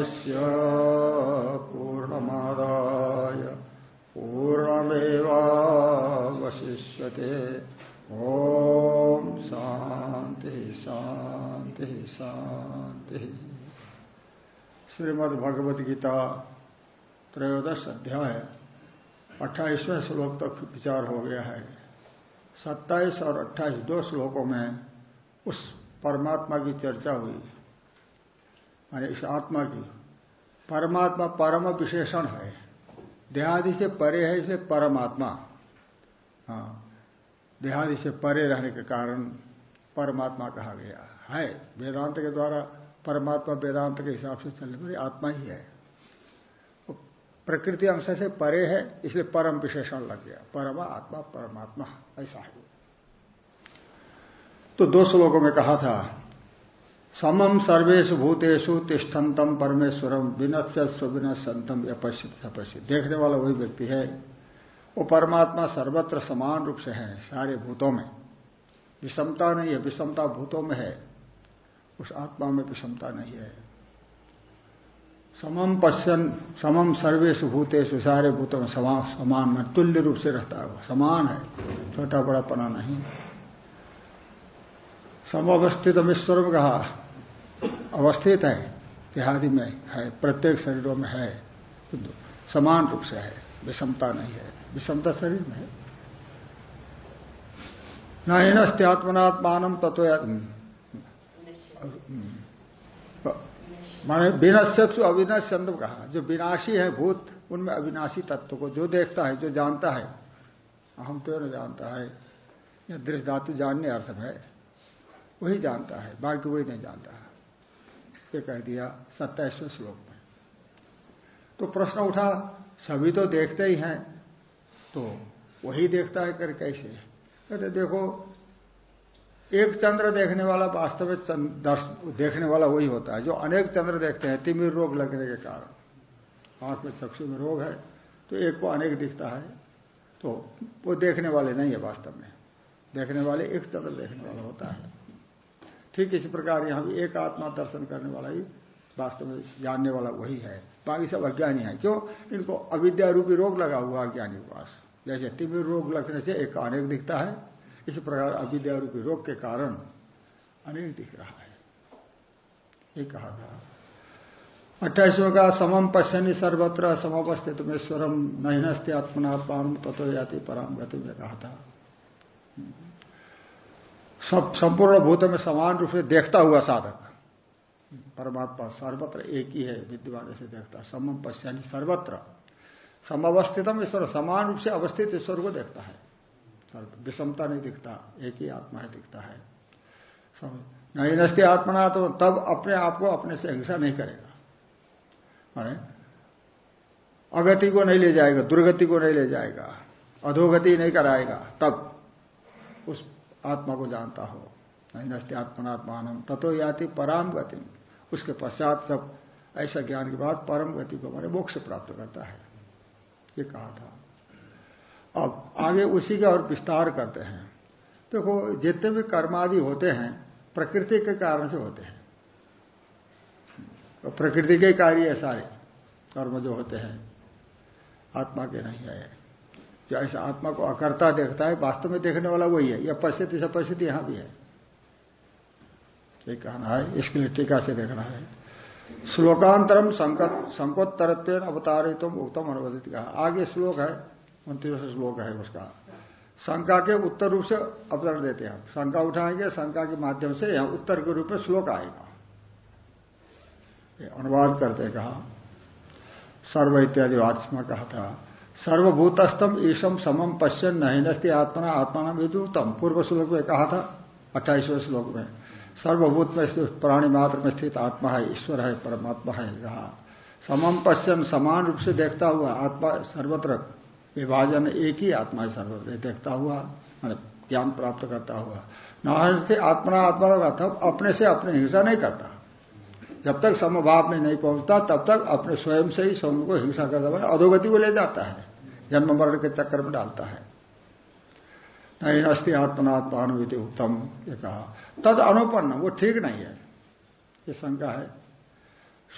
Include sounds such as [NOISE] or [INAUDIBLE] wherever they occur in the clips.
पूर्णस्य पूर्णमादाय पूर्णमेवावशिष्यते। ॐ शान्ति शान्ति शान्ति। श्रीमद्भगवद गीता त्रयोदश अध्याय, अट्ठाईसवें श्लोक तक विचार हो गया है। सत्ताईस और अट्ठाईस दो श्लोकों में उस परमात्मा की चर्चा हुई। माने इस आत्मा की। परमात्मा परम विशेषण है। देहादि से परे है इसे परमात्मा। हाँ देहादि से परे रहने के कारण परमात्मा कहा गया है। वेदांत के द्वारा परमात्मा वेदांत के हिसाब से चलने वाली आत्मा ही है। प्रकृति अंश से परे है, इसलिए परम विशेषण लग गया। परमा आत्मा, परमात्मा, ऐसा है। तो दो श्लोकों में कहा था समम सर्वेशु भूतेषु तिष्ठन्तम परमेश्वरम विनश्य विनशंतम या पश्चित पश्चित देखने वाला वही व्यक्ति है। वो परमात्मा सर्वत्र समान रूप से है, सारे भूतों में। विषमता नहीं है, विषमता भूतों में है। उस आत्मा में विषमता नहीं है। समम पश्चन समम सर्वेशु भूतेषु, सारे भूतों में समान समान में तुल्य रूप से रहता है समान है छोटा बड़ा पना नहीं। समवस्थित ईश्वर में कहा अवस्थित है, देहादि में है, प्रत्येक शरीरों में है किंतु समान रूप से है, विषमता नहीं है, विषमता शरीर में है। न हिनस्त्यात्मनात्मान तत्व माने विनश्यु अविनश्यंत कहा, जो विनाशी है भूत, उनमें अविनाशी तत्व को जो देखता है, जो जानता है हम तो न जानता है, या जानने अर्थ है, वही जानता है, बाकी वही नहीं जानता है। ये कह दिया सत्ताईसवें श्लोक में। तो प्रश्न उठा, सभी तो देखते ही हैं तो वही देखता है कर कैसे? कहते, देखो, एक चंद्र देखने वाला वास्तव में देखने वाला वही होता है, जो अनेक चंद्र देखते हैं, तिमिर रोग लगने के कारण। आँख में चक्षु में रोग है तो एक को अनेक दिखता है तो वो देखने वाले नहीं है वास्तव में। देखने वाले एक चंद्र देखने वाला होता है। ठीक इसी प्रकार यहाँ भी एक आत्मा दर्शन करने वाला ही वास्तव में जानने वाला वही है। बाकी सब अज्ञानी है। क्यों? इनको अविद्या रूपी रोग लगा हुआ अज्ञानी पास। जैसे तिमिर रोग लगने से एक अनेक दिखता है। इसी प्रकार अविद्या रूपी रोग के कारण अनेक दिख रहा है। ये कहा था अट्ठाईसवें का समम पश्यनी सर्वत्र, समवस्थित में स्वरम नहीं नस्ते आत्मनात्मान तत्व जाति पराम गति में कहा था। सब, संपूर्ण भूत में समान रूप से देखता हुआ साधक। परमात्मा सर्वत्र एक ही है विद्यमान से देखता समम पश्यानी सर्वत्र। समवस्थितम ईश्वर, समान रूप से अवस्थित ईश्वर को देखता है। विषमता नहीं दिखता, एक ही आत्मा है दिखता है। नहीं नस्ते आत्मना तो तब अपने आप को अपने से हिंसा नहीं करेगा। माने, अगति को नहीं ले जाएगा, दुर्गति को नहीं ले जाएगा, अधोगति नहीं कराएगा, तब उस आत्मा को जानता हो। नहीं नस्ते आत्मनात्मान। तथो याति पराम गति। उसके पश्चात जब ऐसा ज्ञान के बाद परम गति को हमारे मोक्ष प्राप्त करता है। ये कहा था। अब आगे उसी का और विस्तार करते हैं। देखो तो जितने भी कर्मादि होते हैं, प्रकृति के कारण से होते हैं। तो प्रकृति के कार्य है। सारे कर्म जो होते हैं, आत्मा के नहीं है। जो ऐसा आत्मा को अकर्ता देखता है, वास्तव में देखने वाला वही है। यह परिस्थिति से परिस्थिति यहाँ भी है। ये कहना है, इसके लिए टीका से देखना है। श्लोकांतरम संकोत्तरत्व अवतारित उत्तम अनुवादित कहा। आगे श्लोक है उनतीस श्लोक है उसका। शंका के उत्तर रूप से अवतरण देते हैं शंका उठाएँगे, शंका के माध्यम से यहाँ उत्तर के रूप में श्लोक आएगा। अनुवाद करते कहा। सर्व इत्यादि वात्मा कहा था। सर्वभूतस्तम ईशम समम पश्चिम नहीं नस्ती आत्मना आत्मा विदुतम। पूर्व श्लोक में कहा था? अट्ठाईसवें श्लोक में सर्वभूत में स्थित प्राणी मात्र में स्थित आत्मा है, ईश्वर है, परमात्मा है कहा समम पश्चिम समान रूप से देखता हुआ आत्मा सर्वत्र विभाजन एक ही आत्मा है सर्वत्र। देखता हुआ, मैंने ज्ञान प्राप्त करता हुआ। नारायण से आत्मा का तब अपने से अपने हिंसा नहीं करता। जब तक समभाव में नहीं पहुँचता, तब तक अपने स्वयं से ही स्वयं को हिंसा करता अधोगति को ले जाता है। जन्म मरण के चक्कर में डालता है। नहीं अस्थि आत्मनात्मानुति उत्तम ये कहा। तद अनुपन्न, वो ठीक नहीं है। ये शंका है।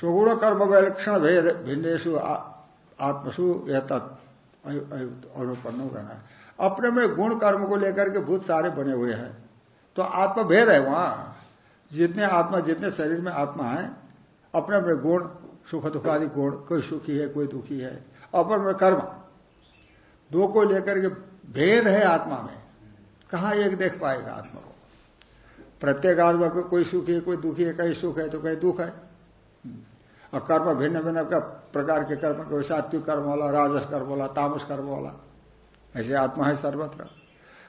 सुगुण कर्म, विलक्षण, भेद भिन्नेशु आत्मसु यह तत् अनुपन्न रहना अपने में गुण, कर्म को लेकर के भूत सारे बने हुए हैं। तो आत्मा भेद है वहाँ। जितने आत्मा, जितने शरीर में आत्मा है, अपने अपने गुण सुख दुखादि गुण, कोई सुखी है, कोई दुखी है। अपने में कर्म। दो को लेकर के भेद है आत्मा में। कहा एक देख पाएगा आत्मा को? प्रत्येक आत्मा को कोई सुखी है, कोई दुखी है, कहीं सुख है तो कहीं दुख है। और कर्म भिन्न भिन्न का प्रकार के कर्म, कोई सात्विक कर्म वाला, राजस कर्म वाला, तामस कर्म वाला। ऐसे आत्मा है सर्वत्र।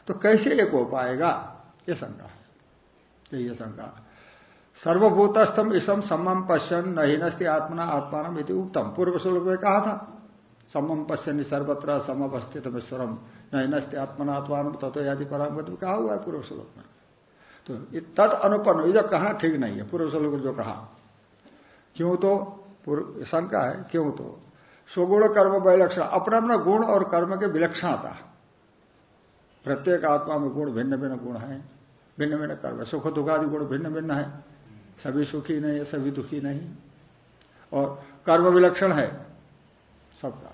तो कैसे एक हो पाएगा? ये शंका है। ये शंका। सर्वभूतस्थम इसम सम्मम पश्चन नहीं नस्ती आत्मना आत्मान उत्तम। पूर्व श्लोक में कहा था सम्मम पश्चन सर्वत्र समवस्थित ईश्वरम नहीं नस्ती आत्मना आत्मान तत्व यदि परामत कहा हुआ है पूर्व श्लोक में? तो तद अनुपन्न। जो कहा ठीक नहीं है। पूर्व श्लोक जो कहा, क्यों तो शंका है, क्यों तो? स्वगुण, कर्म, विलक्षण, अपना अपना गुण और कर्म के विलक्षणता। प्रत्येक आत्मा में गुण भिन्न भिन्न गुण है, भिन्न भिन्न कर्म। सुख दुखादि गुण भिन्न भिन्न है। सभी सुखी नहीं है सभी दुखी नहीं। और कर्म विलक्षण है सबका।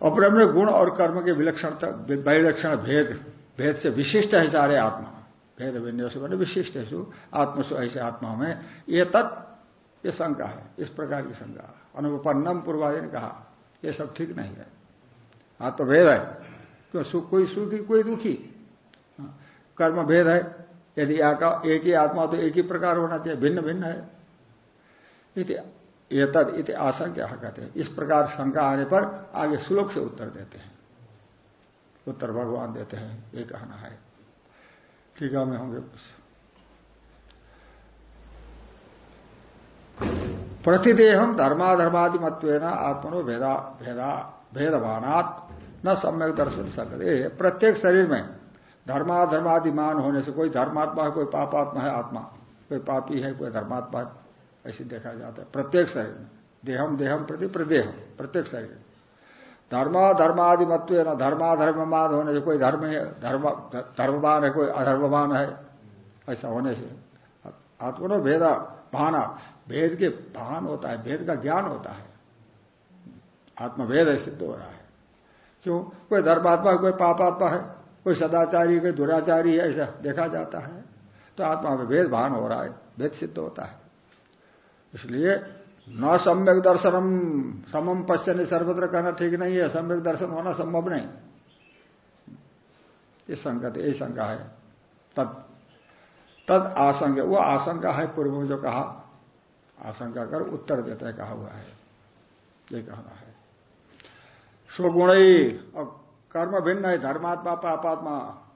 अपने अपने गुण और कर्म के विलक्षणता विलक्षण भेद भेद से विशिष्ट है सारे आत्मा। भेद विन्यास बने विशिष्ट है आत्मसु ऐसे आत्मा में। ये तत् ये शंका है इस प्रकार की शंका अनुपन्नम पूर्वादि ने कहा यह सब ठीक नहीं है। आत्मभेद है। क्यों? सुख कोई सुखी कोई दुखी। हाँ, कर्म भेद है। यदि एक ही आत्मा तो एक ही प्रकार होना चाहिए भिन्न भिन्न है ये तद इति आशंका कहते हैं। इस प्रकार शंका आने पर आगे श्लोक से उत्तर देते हैं। उत्तर भगवान देते हैं, ये कहना है। टीका में होंगे प्रतिदेहम धर्माधर्मादि मत्व आत्मनो भेदा भेदा भेदभानात् न सम्यक दर्शन सकते। प्रत्येक शरीर में धर्माधर्मादिमान होने से कोई धर्मात्मा है, कोई पापात्मा है, आत्मा। कोई पापी है, कोई धर्मात्मा ऐसे देखा जाता है। प्रत्येक शरीर में। देहम देहम प्रति प्रदेह प्रत्येक शरीर धर्मा धर्मादि मत्व न धर्माधर्मवाद होने से कोई धर्म है, धर्म, धर्मवान है, कोई अधर्मवान है। ऐसा होने से। आत्मनो भेदा भाना। भेद के भान होता है, भेद का ज्ञान होता है। आत्मभेद सिद्ध हो रहा है। क्यों? कोई धर्मात्मा, कोई पापात्मा है, कोई सदाचारी, कोई दुराचारी है ऐसा देखा जाता है। तो आत्मा में भेद भान हो रहा है, भेद सिद्ध होता है। इसलिए न सम्यक दर्शनम समम पश्चन सर्वत्र कहना ठीक नहीं है, सम्यक दर्शन होना संभव नहीं। ये संगत, यही शंका है। तद तद आशंका, वो आशंका है पूर्व में जो कहा, आशंका कर उत्तर देता है, कहा हुआ है। ये कहना है। स्वगुण, और कर्म भिन्न है, धर्मात्मा, पापात्मा,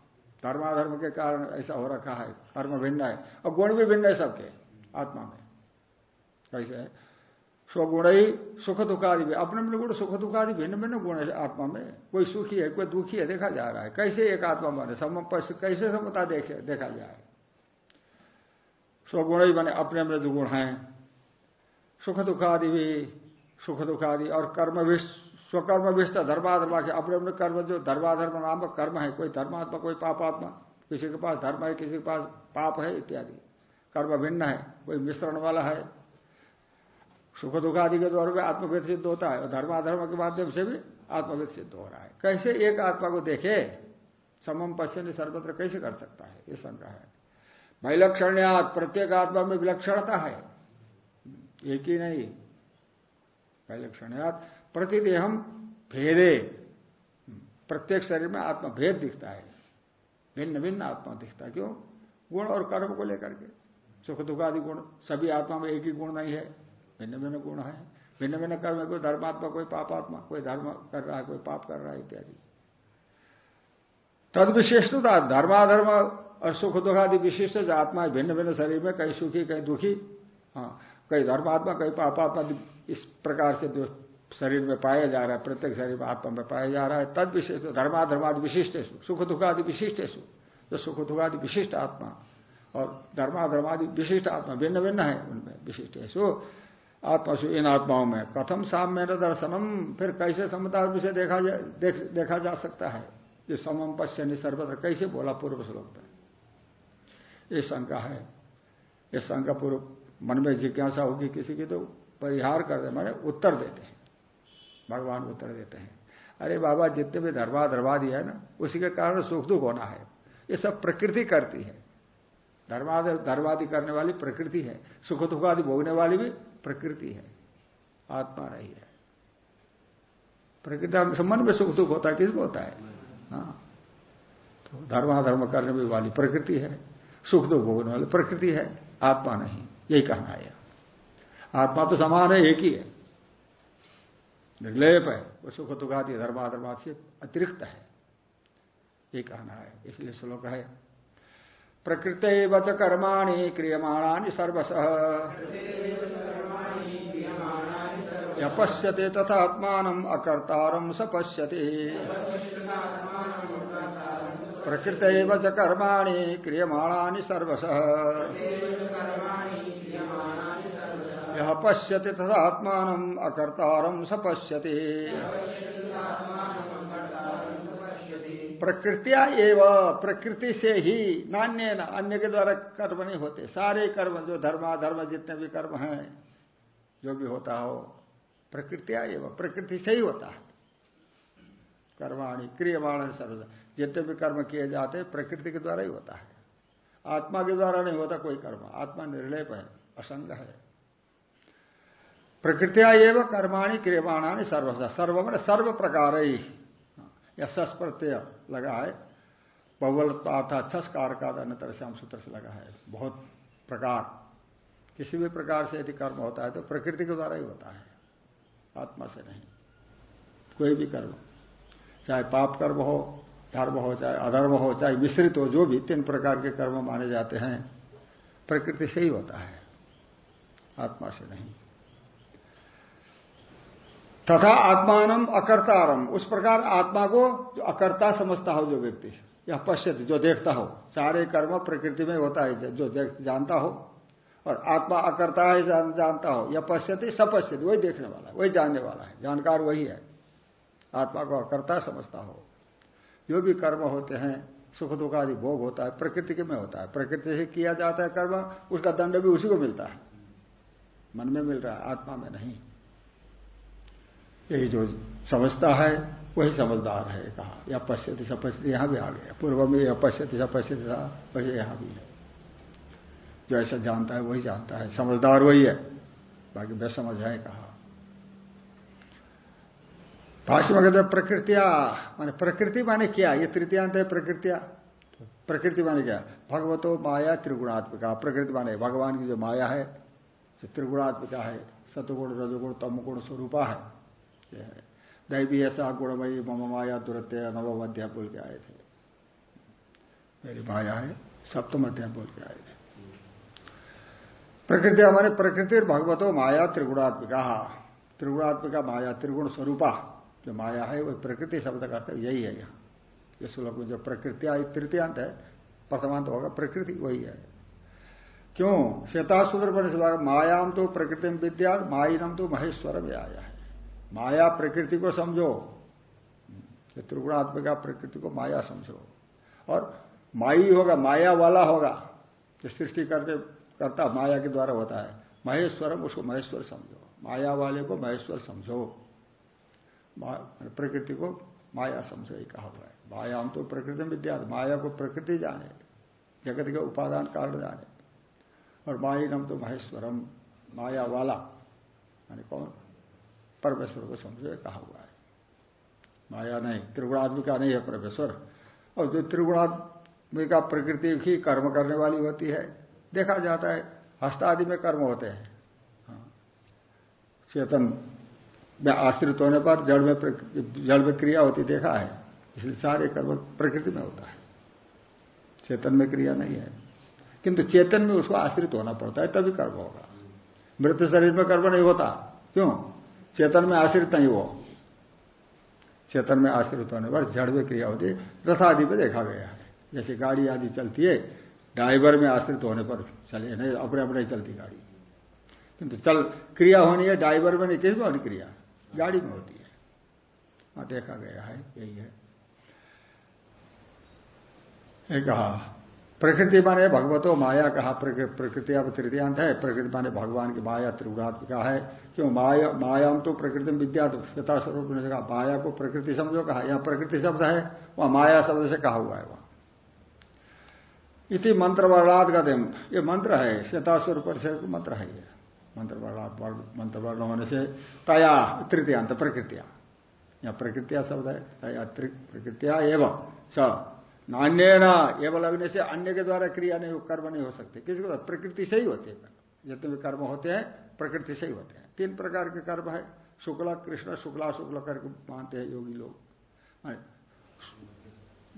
धर्माधर्म के कारण ऐसा हो रखा है, कर्म भिन्न है, और गुण भी भिन्न है सबके, आत्मा में। कैसे स्वगुण ही सुख दुखादि भी, अपने अपने गुण सुख दुखादि भिन्न भिन्न गुण है आत्मा में। कोई सुखी है, कोई दुखी है, देखा जा रहा है। कैसे एक आत्मा बने? सम कैसे समता देखे? देखा जाए स्वगुण ही बने, अपने अपने जो गुण हैं। सुख दुखादि भी सुख दुखादि और कर्म भी, स्वकर्म विष्ट धर्माधर्मा के अपने अपने कर्म, जो धर्माधर्म नाम का कर्म है, कोई धर्मात्मा, कोई पापात्मा, किसी के पास धर्म है, किसी के पास पाप है, इत्यादि। कर्म भिन्न है, कोई मिश्रण वाला है सुख दुख आदि के द्वारा भी आत्मवेद सिद्ध होता है और धर्माधर्म के माध्यम से भी आत्मवेद सिद्ध हो रहा है। कैसे एक आत्मा को देखे समम पश्चिम सर्वत्र कैसे कर सकता है? ये शंका है। वैलक्षण्यात प्रत्येक आत्मा में विलक्षणता है। एक ही नहीं। वैलक्षण्यात प्रतिदेहम भेदे। प्रत्येक शरीर में आत्मा भेद दिखता है। भिन्न भिन्न आत्मा दिखता है। क्यों? गुण और कर्म को लेकर के। सुख दुखादि गुण, सभी आत्मा में एक ही गुण नहीं है। भिन्न भिन्न गुण है। भिन्न भिन्न कर्म है, कोई धर्मात्मा, कोई पापात्मा, कोई धर्म कर रहा है, कोई पाप कर रहा है, इत्यादि। तद विशिष्टता धर्माधर्म और सुख दुखादि विशिष्ट जो आत्मा भिन्न भिन्न शरीर में कहीं सुखी कहीं दुखी हाँ कई धर्मात्मा, कई पापात्मा, इस प्रकार से जो शरीर में पाया जा रहा है, प्रत्येक शरीर में आत्मा में पाया जा रहा है तद विशिष्ट धर्माधर्मादि विशिष्ट सुख दुखादि विशिष्ट जो सुख दुखादि विशिष्ट आत्मा और धर्माधर्मादि विशिष्ट आत्मा भिन्न भिन्न है, उनमें विशिष्ट आत्मासु इन आत्माओं में। कथम साम्य दर्शनम? फिर कैसे समता विषय देखा जा देख, देखा जा सकता है? ये समम पश्य सर्वत्र। कैसे बोला पूर्व श्लोक में? ये शंका है। ये शंका पूर्व मन में जिज्ञासा होगी किसी की तो परिहार कर दे। माने उत्तर देते हैं। भगवान उत्तर देते हैं। अरे बाबा जितने भी धर्मा धर्मादि है ना उसी के कारण सुख दुख होना है। ये सब प्रकृति करती है। धर्माद धर्मादि करने वाली प्रकृति है। सुख दुख आदि भोगने वाली भी प्रकृति है, आत्मा नहीं है। प्रकृति संबंध में सुख दुख होता है किसको होता है? हाँ। तो धर्माधर्म करने वाली प्रकृति है, सुख दुख भोगने वाली प्रकृति है, आत्मा नहीं, यही कहना है। आत्मा तो समान है, एक ही है। निर्लेप है, वो सुख दुखादि धर्माधर्मा से अतिरिक्त है। ये कहना है, इसलिए श्लोक है, प्रकृत कर्माणी क्रियमाणा सर्वश। पश्यते तथा आत्मान अकर्तारम स पश्यते। प्रकृत च कर्माणि क्रियमाणा सर्वश। यह पश्यति तथा आत्मान अकर्तारम स पश्यति। प्रकृतिया एवं, प्रकृति से ही नान्य न अन्य के द्वारा कर्म नहीं होते। सारे कर्म जो धर्माधर्म जितने भी कर्म हैं, जो भी होता हो प्रकृतिया एवं प्रकृति से ही होता है। कर्माणी, क्रियमाण सर्व जितने भी कर्म किए जाते हैं, प्रकृति के द्वारा ही होता है। आत्मा के द्वारा नहीं होता कोई कर्म। आत्मा निर्लेप है, असंग है। प्रकृतिया एवं कर्माणी, क्रियमाणानी सर्व सर्व मैंने सर्व प्रकार ही। या प्रत्यय लगा है। बहुवल था छस कार का अन्य श्याम सूत्र से लगा है। बहुत प्रकार। किसी भी प्रकार से यदि कर्म होता है तो प्रकृति के द्वारा ही होता है। आत्मा से नहीं। कोई भी कर्म, चाहे पाप कर्म हो, धर्म हो, चाहे अधर्म हो, चाहे मिश्रित हो, जो भी तीन प्रकार के कर्म माने जाते हैं, प्रकृति से ही होता है। आत्मा से नहीं। तथा आत्मान अकर्तारम उस प्रकार आत्मा को जो अकर्ता समझता हो, जो व्यक्ति, या पश्चित जो देखता हो, सारे कर्म प्रकृति में होता है, जो जानता हो और आत्मा अकर्ता है जान, जानता हो। या पश्यति सपश्यति वही देखने वाला है वही जानने वाला है। जानकार वही है। आत्मा को अकर्ता समझता हो। जो भी कर्म होते हैं सुख दुख आदि भोग होता है प्रकृति के में होता है। प्रकृति से किया जाता है कर्म उसका दंड भी उसी को मिलता है। मन में मिल रहा है आत्मा में नहीं। यही जो समझता है वही समझदार है कहा। या पश्यति सपश्यति यहाँ भी आ गया। पूर्व में यह पश्यति सपश्यति था वही यहाँ भी है। जो ऐसा जानता है वही जानता है। समझदार वही है। बाकी वे समझ है कहा। भाष्य में कहते प्रकृतिया, माने प्रकृति माने क्या? ये तृतीयांत है प्रकृतिया। प्रकृति माने क्या? भगवतो माया त्रिगुणात्मिका। प्रकृति माने भगवान की जो माया है, जो त्रिगुणात्मिका है, सतुगुण, रजोगुण, तमगुण स्वरूपा है। है। दैवी ऐसा गुणमयी, मम माया दुरत्य नवम अध्याय बोल के आए थे। मेरी माया है सप्तम अध्याय बोल के आए थे। प्रकृति, हमारे प्रकृति और भगवतो माया त्रिगुणात्मिका त्रिगुणात्मिका, माया त्रिगुण स्वरूपा, जो माया है, वह प्रकृति शब्द का यही है यहाँ। ये श्लोक में जो प्रकृति आई तृतीयांत है, प्रथमांत होगा, प्रकृति वही है। क्यों? श्वेता श्वेताशूद्र पर मायाम तो प्रकृति में विद्या, माइनम तो महेश्वर में आया है। माया प्रकृति को समझो त्रिगुणात्मिका प्रकृति को माया समझो। और माई होगा, माया वाला होगा, जो सृष्टि करते करता माया के द्वारा होता है। महेश्वरम उसको महेश्वर समझो। माया वाले को महेश्वर समझो। प्रकृति को माया समझो, ये कहा हुआ है। मायाम तो प्रकृति विद्या माया को प्रकृति जाने, जगत के उपादान कारण जाने। और माइनम तो महेश्वरम, माया वाला, यानी कौन? परमेश्वर को समझो कहा हुआ है। माया नहीं, त्रिगुणात्मिका नहीं है परमेश्वर। और जो त्रिगुणात्मिका प्रकृति ही कर्म करने वाली होती है देखा जाता है, हस्त आदि में कर्म होते हैं। हाँ। चेतन में आश्रित होने पर जड़ में जड़ में क्रिया होती देखा है, इसलिए सारे कर्म प्रकृति में होता है। चेतन में क्रिया नहीं है। किंतु चेतन में उसको आश्रित होना पड़ता है, तभी कर्म होगा। मृत शरीर में कर्म नहीं होता। क्यों? चेतन में आश्रित नहीं हो चेतन में आश्रित होने पर जड़ में क्रिया होती है रथ आदि में देखा गया है। जैसे गाड़ी आदि चलती है ड्राइवर में आश्रित होने पर चले, नहीं, अपने अपने चलती गाड़ी। किंतु चल, क्रिया होनी है, ड्राइवर में नहीं, किसमें होनी क्रिया। गाड़ी में होती है। वहाँ देखा गया है, यही है। कहा, प्रकृति माने भगवतो माया कहा प्रकृति अब तृतीयांत है। प्रकृति माने भगवान की माया त्रिगुणात्मिका है। क्यों? माया, मायाम तो प्रकृति में विद्या तो स्वरूप ने कहा, माया को प्रकृति समझो कहा, यहाँ प्रकृति शब्द है, वहाँ माया शब्द से कहा हुआ है वहाँ। इति मंत्र वर्णाद का ये मंत्र है श्वेता स्वरूप मंत्र है ये। मंत्र वर्णाद मंत्र वर्ण होने से तया तृतीयांत प्रकृतिया। यहाँ प्रकृतिया शब्द है, तया प्रकृतिया एवं स। नान्य न एवं लगने से अन्य के द्वारा क्रिया नहीं कर्म नहीं हो सकते। किसी को प्रकृति से ही होते हैं। जितने भी कर्म होते हैं, प्रकृति से ही होते हैं। तीन प्रकार के कर्म है। शुक्ला, कृष्ण, शुक्ला, शुक्ल करके मानते हैं योगी लोग।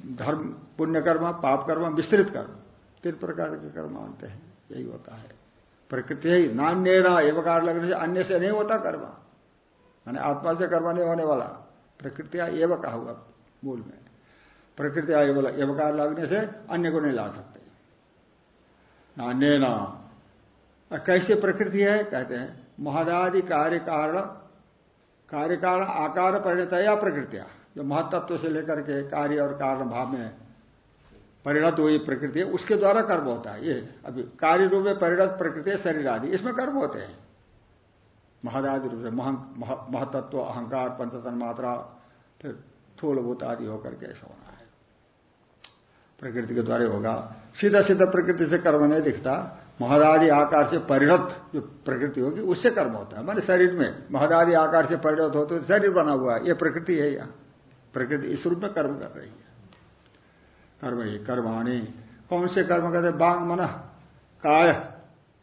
धर्म पुण्य कर्म पाप कर्म विस्तृत कर्म। तीन प्रकार के कर्म मानते हैं। यही होता है। प्रकृति ही नान्य न एवकार लगने से अन्य से नहीं होता कर्म। मैंने आत्मा से कर्म नहीं होने वाला। प्रकृतिया एवं कहा हुआ मूल में। प्रकृति एवकार लगने से अन्य को नहीं ला सकते। नान्य न कैसे प्रकृति है? कहते हैं, महदादि कार्य कारण कार्य कारण आकार परिणत या प्रकृतिया। जो महत्त्व से लेकर के कार्य और कारण भाव में परिणत हुई प्रकृति है, उसके द्वारा कर्म होता है। ये अभी कार्य रूप में परिणत प्रकृति शरीर आदि। इसमें कर्म होते हैं। महदादि रूप से महतत्व अहंकार, पंचतन मात्रा, फिर थूलभूत आदि होकर के ऐसा होना है। प्रकृति के द्वारा होगा। सीधा सीधा प्रकृति से कर्म नहीं दिखता। महदादि आकार से परिणत जो प्रकृति होगी, उससे कर्म होता है। मान शरीर में महदादि आकार से परिणत होते तो शरीर बना हुआ है। ये प्रकृति है यहाँ। प्रकृति, इस रूप में कर्म कर रही है। कर्म ही कर्माणी। कौन से कर्म करते बांग मन, काय?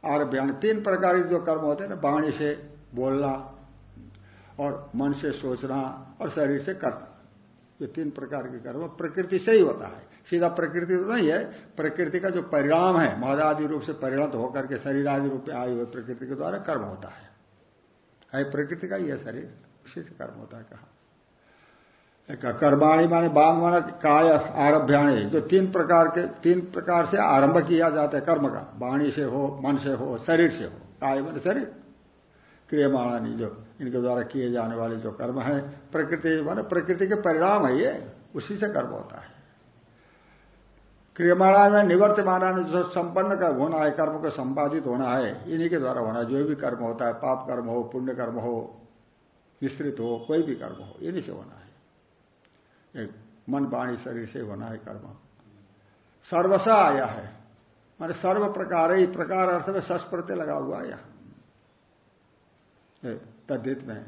और बयान तीन प्रकार के जो कर्म होते हैं ना, बाणी से बोलना और मन से सोचना और शरीर से करना। ये तीन प्रकार के कर्म प्रकृति से ही होता है। सीधा प्रकृति तो नहीं है, प्रकृति का जो परिणाम है महदादि रूप से परिणत होकर के शरीर आदि रूप में आए हुए प्रकृति के द्वारा कर्म होता है। प्रकृति का यह शरीर उसी से कर्म होता है कहा। कर्माणी माने बांग माना काय आरभ्याणी, जो तीन प्रकार के, तीन प्रकार से आरंभ किया जाता है कर्म का। वाणी से हो, मन से हो, शरीर से हो। काय मान शरीर? क्रियमाणानी जो, इनके द्वारा किए जाने वाले जो कर्म है, प्रकृति माने प्रकृति के परिणाम है ये, उसी से कर्म होता है। क्रियमाणा में निवर्त माना जो संपन्न का होना है, कर्म को संपादित होना है, इन्हीं के द्वारा होना जो भी कर्म होता है, पाप कर्म हो, पुण्य कर्म हो विस्तृत हो, कोई भी कर्म हो, इन्हीं से होना है। मन वाणी शरीर से होना है कर्म। सर्वसा आया है। माने सर्व प्रकार ही, प्रकार अर्थ में सस प्रत्यय लगा हुआ है तद्धित में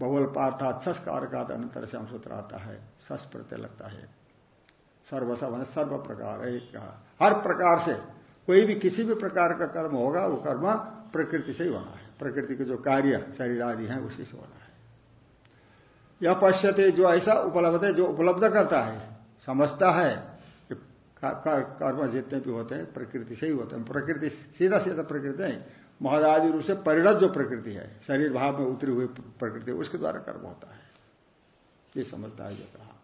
बहुल पार्थात सस कारकात अंतर से सूत्र आता है सस प्रत्यय लगता है। सर्वसा मान सर्व प्रकार है कहा। हर प्रकार से, कोई भी किसी भी प्रकार का कर्म होगा, वो कर्म प्रकृति से ही होना है। प्रकृति के जो कार्य शरीर आदि है, उसी से होना है। यह पश्यते जो ऐसा उपलब्ध है, जो उपलब्ध करता है, समझता है कि कर्म जितने भी होते हैं, प्रकृति से ही होते हैं। प्रकृति सीधा सीधा प्रकृति है महदादि रूप से परिणत जो प्रकृति है, शरीर भाव में उतरी हुई प्रकृति, उसके द्वारा कर्म होता है। ये समझता है जो कहा।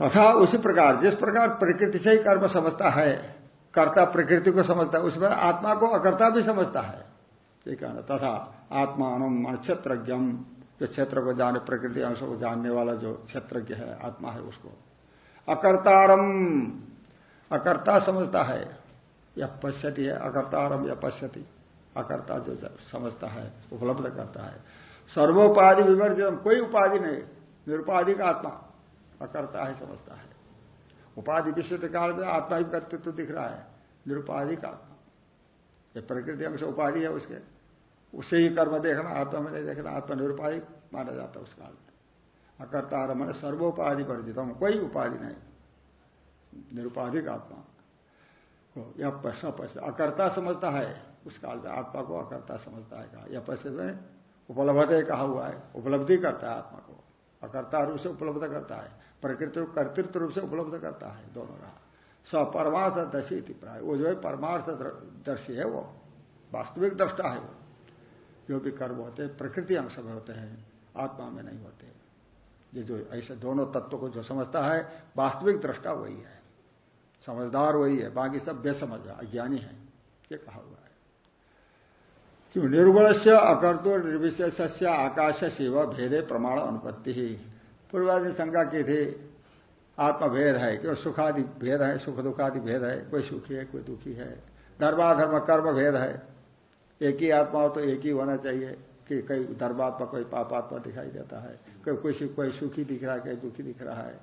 तथा उसी प्रकार, जिस प्रकार प्रकृति से ही कर्म समझता है, कर्ता प्रकृति को समझता है, उसमें आत्मा को अकर्ता भी समझता है। ठीक है तथा आत्मान क्षेत्रज्ञम जो क्षेत्र को जाने, प्रकृति अंश को जानने वाला जो क्षेत्रज्ञ है, आत्मा है उसको। अकर्तारम, अकर्ता समझता है, या पश्यति है, अकर्तारम या पश्यति। अकर्ता जो समझता है, उपलब्ध करता है। सर्वोपाधि विवर्जित कोई उपाधि नहीं निरुपाधिक आत्मा। अकर्ता है समझता है। उपाधि विशुद्ध काल में आत्मा ही कर्तृत्व दिख रहा है निरुपाधिक आत्मा। ये प्रकृति अंश उपाधि है उसके। उसे ही कर्म देखना, आत्मा में नहीं देखना, आत्मा निरुपाधिक माना जाता उस काल में। अकर्ता मैंने सर्वोपाधि वर्जित हूँ, कोई उपाधि नहीं। निरुपाधिक आत्मा। को यह पश्चिम अकर्ता समझता है उस काल में, आत्मा को अकर्ता समझता है कहा। यह पश्चिम में उपलब्ध कहा हुआ है, उपलब्धि करता है आत्मा को। अकर्ता रूप से उपलब्ध करता है, प्रकृति को कर्तृत्व रूप से उपलब्ध करता है, दोनों रहा स परमार्थ दर्शी प्राय वो जो है परमार्थ दर्शी है वो। वास्तविक दृष्टा है वो। जो भी कर्म होते हैं, प्रकृति अंश में होते हैं, आत्मा में नहीं होते ये जो ऐसे दोनों तत्व को जो समझता है, वास्तविक दृष्टा वही है। समझदार वही है, बाकी सब बेसमझ, अज्ञानी है, ये कहा हुआ है। क्यों? निर्गुण से अकर्तो निर्विशेष से आकाश शिव भेदे प्रमाण अनुपत्ति ही। पूर्वादि शंका की थी आत्मा भेद है, क्यों? सुखादि भेद है, सुख दुखादि भेद है, कोई सुखी है, कोई दुखी है। धर्माधर्म कर्म भेद है। एक ही आत्मा हो तो एक ही होना चाहिए कि कई धर्मात्मा कोई पापात्मा दिखाई देता है, कोई कोई कोई सुखी दिख रहा है, कोई दुखी दिख रहा है।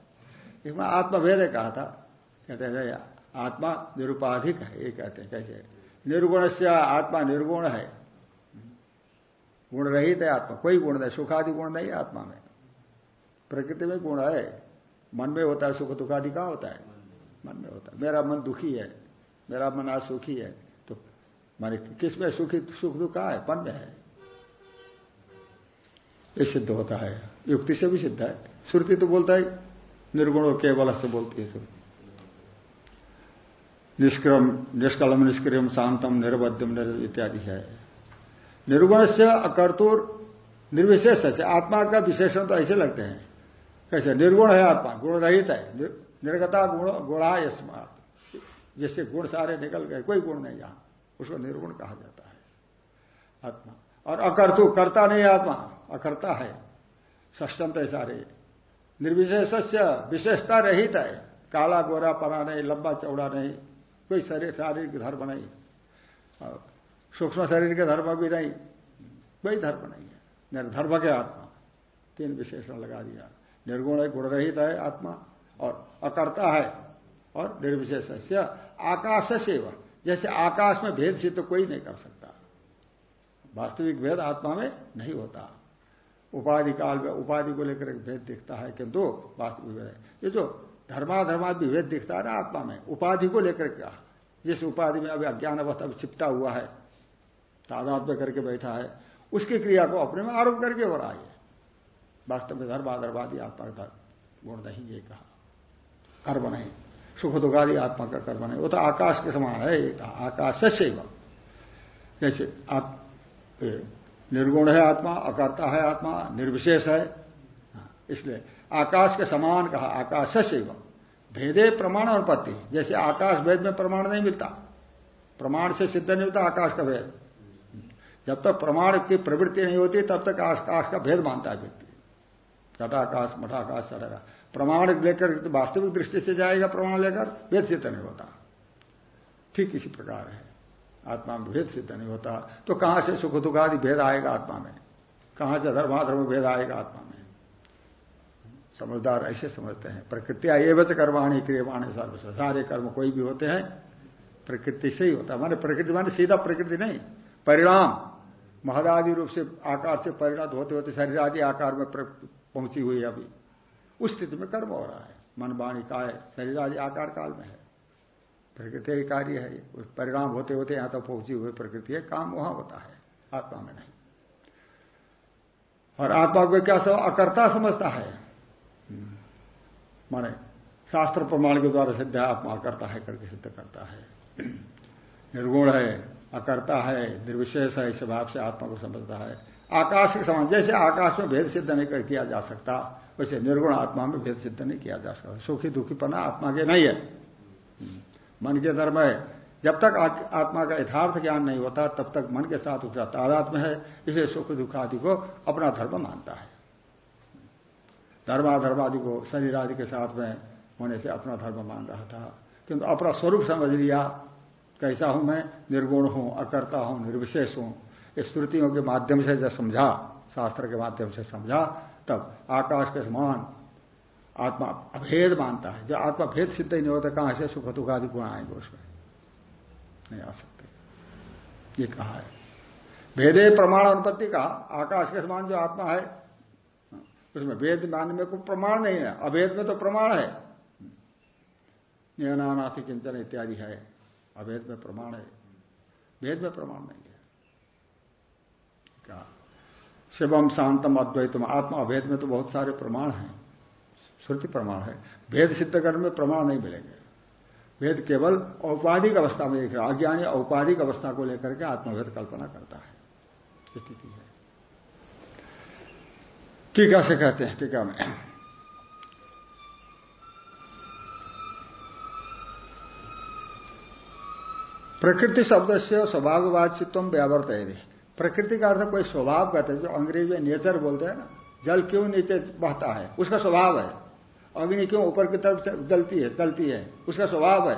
इसमें आत्मभेद कहा था। कहते हैं आत्मा निरुपाधिक है, ये कहते हैं, कैसे? निर्गुण से आत्मा निर्गुण है। गुण रहित है आत्मा, कोई गुण नहीं, सुखादि गुण नहीं आत्मा में। प्रकृति में गुण है। मन में होता है सुख दुखादि, कहाँ होता है? मन में होता है। मेरा मन दुखी है, मेरा मन आज सुखी है। माने किसमें सुखी, सुख दुख कहा है? में है। ये सिद्ध होता है। युक्ति से भी सिद्ध है। श्रुति तो बोलता है, निर्गुण केवल से बोलती है श्रुति। निष्क्रम, निष्कलम, निष्क्रियम, शांतम, निर्बद्धम इत्यादि है। निर्गुण से अकर्तुर निर्विशेष से आत्मा का विशेषण तो ऐसे लगते हैं। कैसे? निर्गुण है आत्मा, गुण रहित है। निर्गता गुण, गुणा यस्मात। जैसे गुण सारे निकल गए, कोई गुण नहीं यहाँ। उसको निर्गुण कहा जाता है। आत्मा। और अकर्तु करता नहीं आत्मा, अकर्ता है। षष्टंत है निर्विशेष विशेषता रहित है। काला, गोरा पना नहीं, लंबा, चौड़ा नहीं, कोई शरीर, शारीरिक धर्म नहीं। सूक्ष्म शरीर के धर्म भी नहीं, कोई धर्म नहीं है। निर्धर्म के आत्मा। तीन विशेषण लगा दिया। निर्गुण है, गुण रहित है आत्मा, और अकर्ता है, और निर्विशेष आकाश से जैसे आकाश में भेद सिद्ध तो कोई नहीं कर सकता। वास्तविक भेद आत्मा में नहीं होता। उपाधि काल में उपाधि को लेकर भेद दिखता है किंतु वास्तविक भेद ये जो धर्माधर्मादि भेद दिखता है ना आत्मा में, उपाधि को लेकर क्या? जिस उपाधि में अभी अज्ञान अवस्था छिपटा हुआ है तादाद में करके बैठा है, उसकी क्रिया को अपने में आरोप करके हो रहा है। वास्तव में धर्माधर्मादि आत्मा का गुण नहीं, ये कहा। कर्म नहीं। सुख दुखादि आत्मा का कर्म नहीं वो तो आकाश के समान है आकाश से सेवा। जैसे आप निर्गुण है आत्मा अकर्ता है आत्मा निर्विशेष है। हाँ, इसलिए आकाश के समान कहा आकाश से सेवा। भेदे प्रमाण और पत्ति जैसे आकाश भेद में प्रमाण नहीं मिलता। प्रमाण से सिद्ध नहीं होता आकाश का भेद। जब तक प्रमाण की प्रवृत्ति नहीं होती तब तक आकाश का भेद मानता है व्यक्ति। घटाकाश मठाकाश चढ़ेगा प्रमाण लेकर तो वास्तविक दृष्टि से जाएगा प्रमाण लेकर, भेद सिद्ध नहीं होता। ठीक इसी प्रकार है। आत्मा में भेद सिद्ध नहीं होता। तो कहाँ से सुख दुखादि भेद आएगा आत्मा में? कहाँ से धर्माधर्म भेद आएगा आत्मा में? समझदार ऐसे समझते हैं। प्रकृति एवच कर्माणी क्रियमाणी सर्व सारे कर्म कोई भी होते हैं, प्रकृति से ही होता है। माने प्रकृति माने सीधा प्रकृति नहीं। परिणाम। महदादि रूप से आकार से परिणत होते होते शरीर आदि आकार में पहुँची हुई अभी। उस स्थिति में कर्म हो रहा है। मन वाणी काय शरीर आदि आकार काल में है। प्रकृति कार्य है परिणाम होते होते यहाँ तक पहुँची हुई प्रकृति है, काम वहाँ होता है, आत्मा में नहीं। और आत्मा को क्या सब अकर्ता समझता है? माने शास्त्र प्रमाण के द्वारा सिद्ध आत्मा अकर्ता है करके सिद्ध करता है। [CLEARS THROAT] निर्गुण है, अकर्ता है, निर्विशेष है, इस भाव से आत्मा को समझता है। आकाश के समान, जैसे आकाश में भेद सिद्ध नहीं कर किया जा सकता, वैसे निर्गुण आत्मा में भेद सिद्ध नहीं किया जा सकता। सुखी दुखी पना आत्मा के नहीं है। मन के धर्म है। जब तक आत्मा का यथार्थ ज्ञान नहीं होता, तब तक मन के साथ उसका तादात्म है, इसे सुख दुख आदि को अपना धर्म मानता है। धर्माधर्म आदि को शरीर आदि के साथ में होने से अपना धर्म मान रहा था। किंतु अपना स्वरूप समझ लिया, कैसा हूँ मैं? निर्गुण हूँ, अकर्ता हूँ, निर्विशेष हूँ। स्तुतियों के माध्यम से जब समझा, शास्त्र के माध्यम से समझा, तब आकाश के समान आत्मा अभेद मानता है। जो आत्मा भेद सिद्ध ही नहीं होता, कहाँ से सुख दुख आदि गुण आएँगे उसमें? नहीं आ सकते। ये कहा है। भेदे प्रमाण अनुपत्ति कहा आकाश के समान जो आत्मा है, उसमें वेद मानने में कोई प्रमाण नहीं है। अभेद में तो प्रमाण है। नियनानाथि किंचन इत्यादि है। अभेद में प्रमाण है। भेद में प्रमाण नहीं क्या शिवम शांतम अद्वैतम। आत्मा अभेद में तो बहुत सारे प्रमाण हैं। श्रुति प्रमाण है। भेद सिद्ध करने में प्रमाण नहीं मिलेंगे। वेद केवल औपाधिक अवस्था में देख रहा अज्ञानी औपाधिक अवस्था को लेकर के आत्मभेद कल्पना करता है। स्थिति है। टीका से कहते हैं, टीका में। प्रकृति शब्द से स्वभाववाचित्व व्यावर्त है प्रकृति का अर्थ कोई स्वभाव कहते हैं, जो अंग्रेज़ी में नेचर बोलते हैं ना, जल क्यों नीचे बहता है? उसका स्वभाव है। अग्नि क्यों ऊपर की तरफ़ जलती है? चलती है। उसका स्वभाव है।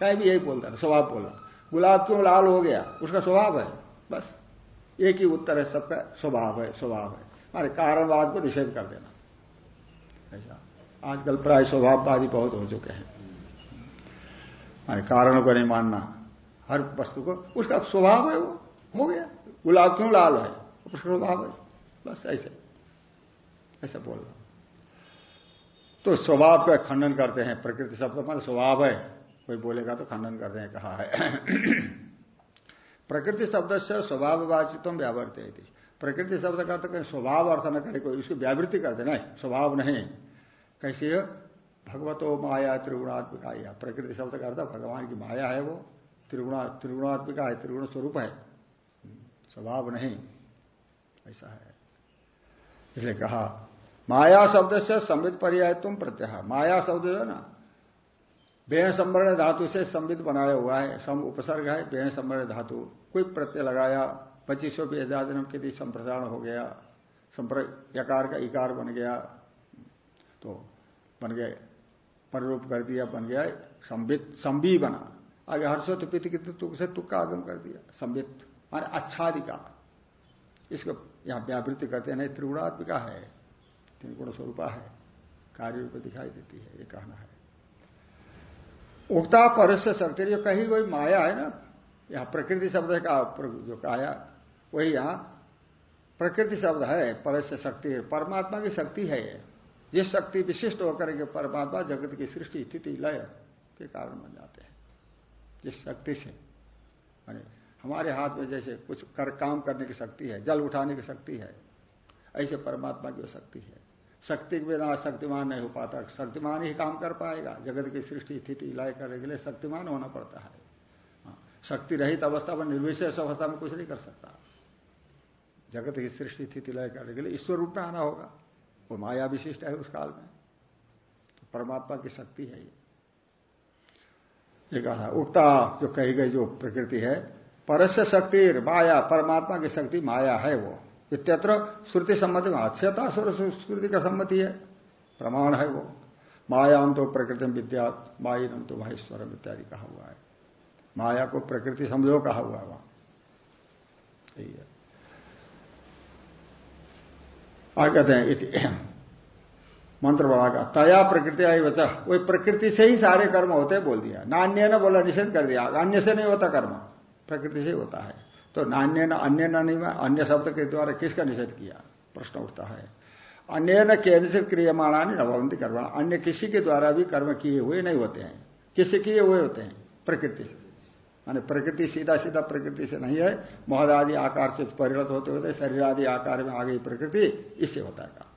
कहीं भी यही बोलता है स्वभाव बोलना गुलाब क्यों लाल हो गया? उसका स्वभाव है। बस। एक ही उत्तर है, सबका स्वभाव है स्वभाव है। हमारे कारणवाद को निषेध कर देना। ऐसा। आजकल प्राय स्वभाववादी बहुत हो चुके हैं। हमारे कारणों को नहीं मानना। हर वस्तु को, उसका स्वभाव है वो, हो गया। गुलाब क्यों लाल है? उसका भाव है बस ऐसे, ऐसा बोल रहा तो स्वभाव का खंडन करते हैं, प्रकृति शब्द मान स्वभाव है। कोई बोलेगा तो खंडन करते हैं कहा है। [CLEARS THROAT] प्रकृति शब्द से स्वभाव वाचितम व्यावर्त प्रकृति शब्द का कहीं स्वभाव अर्थ न करे, कोई उसकी व्यावृत्ति करते नहीं, स्वभाव नहीं। कैसे? भगवतो माया त्रिगुणात्मिका या प्रकृति शब्द का अर्थ भगवान की माया है वो। त्रिगुणा, त्रिगुणात्मिका है, त्रिगुण स्वरूप है। स्वभाव नहीं। ऐसा है। इसलिए कहा, माया शब्द से संबित पर्याय तुम प्रत्यय। माया शब्द जो है ना बेह संवर्ण धातु से संबित बनाया हुआ है, सम उपसर्ग है बेह संवर्ण धातु। कोई प्रत्यय लगाया, पच्चीसों पे एजादिनम के लिए संप्रसारण हो गया यकार का इकार बन गया तो बन गए, पररूप कर दिया, बन गया संबित संबी बना। आगे हर्षोत पित की तुक से तुक का आगम कर दिया संबित माने अच्छादिका। इसको यहाँ व्यावृत्ति करते नहीं, त्रिगुणात्मिका है त्रिगुण स्वरूपा है, कार्य रूप दिखाई देती है, ये कहना है। उक्ता परस्य शक्ति जो कहीं कोई माया है ना, यहाँ प्रकृति शब्द का जो कहा वही यहाँ प्रकृति शब्द है, परस्य शक्ति परमात्मा की शक्ति है ये। जिस शक्ति विशिष्ट होकर के परमात्मा जगत की सृष्टि, स्थिति, लय के कारण बन जाते हैं। जिस शक्ति से, माने हमारे हाथ में जैसे कुछ कर काम करने की शक्ति है जल उठाने की शक्ति है ऐसे परमात्मा की शक्ति है। शक्ति के बिना शक्तिमान नहीं हो पाता शक्तिमान ही काम कर पाएगा। जगत की सृष्टि स्थिति लय करने के लिए शक्तिमान होना पड़ता है। हाँ, शक्ति रहित अवस्था में निर्विशेष अवस्था में कुछ नहीं कर सकता। जगत की सृष्टि स्थिति लय करने के लिए ईश्वर रूप में आना होगा। वो माया विशिष्ट है उस काल में। तो परमात्मा की शक्ति है ये कहा उक्ता जो कही गई जो प्रकृति है परस्य शक्ति, माया, परमात्मा की शक्ति, माया है वो। इत्यत्र श्रुति सम्मति में अक्षता श्रुति का सम्मति है, प्रमाण है वो। मायाम तो प्रकृति विद्या माइनम तो महेश्वरम इत्यादि कहा हुआ है। माया को प्रकृति समझो कहा हुआ है वहाँ। आगे कहते हैं मंत्र बड़ा का, तया प्रकृति आई बचा वही प्रकृति से ही सारे कर्म होते बोल दिया। नान्य ने बोला, निषेध कर दिया। अन्य से नहीं होता कर्म। प्रकृति से होता है। तो नान्य न अन्य नहीं अन्य शब्द के द्वारा किसका निषेध किया? प्रश्न उठता है। अन्य न केंद्रित क्रियमाणा अभवंती कर्म अन्य किसी के द्वारा भी कर्म किए हुए नहीं होते हैं। किससे किए हुए होते हैं? प्रकृति से। माने प्रकृति सीधा सीधा प्रकृति से नहीं है। महद आदि आकार से परिणत होते होते शरीर आदि आकार में आ गई प्रकृति, इससे होता है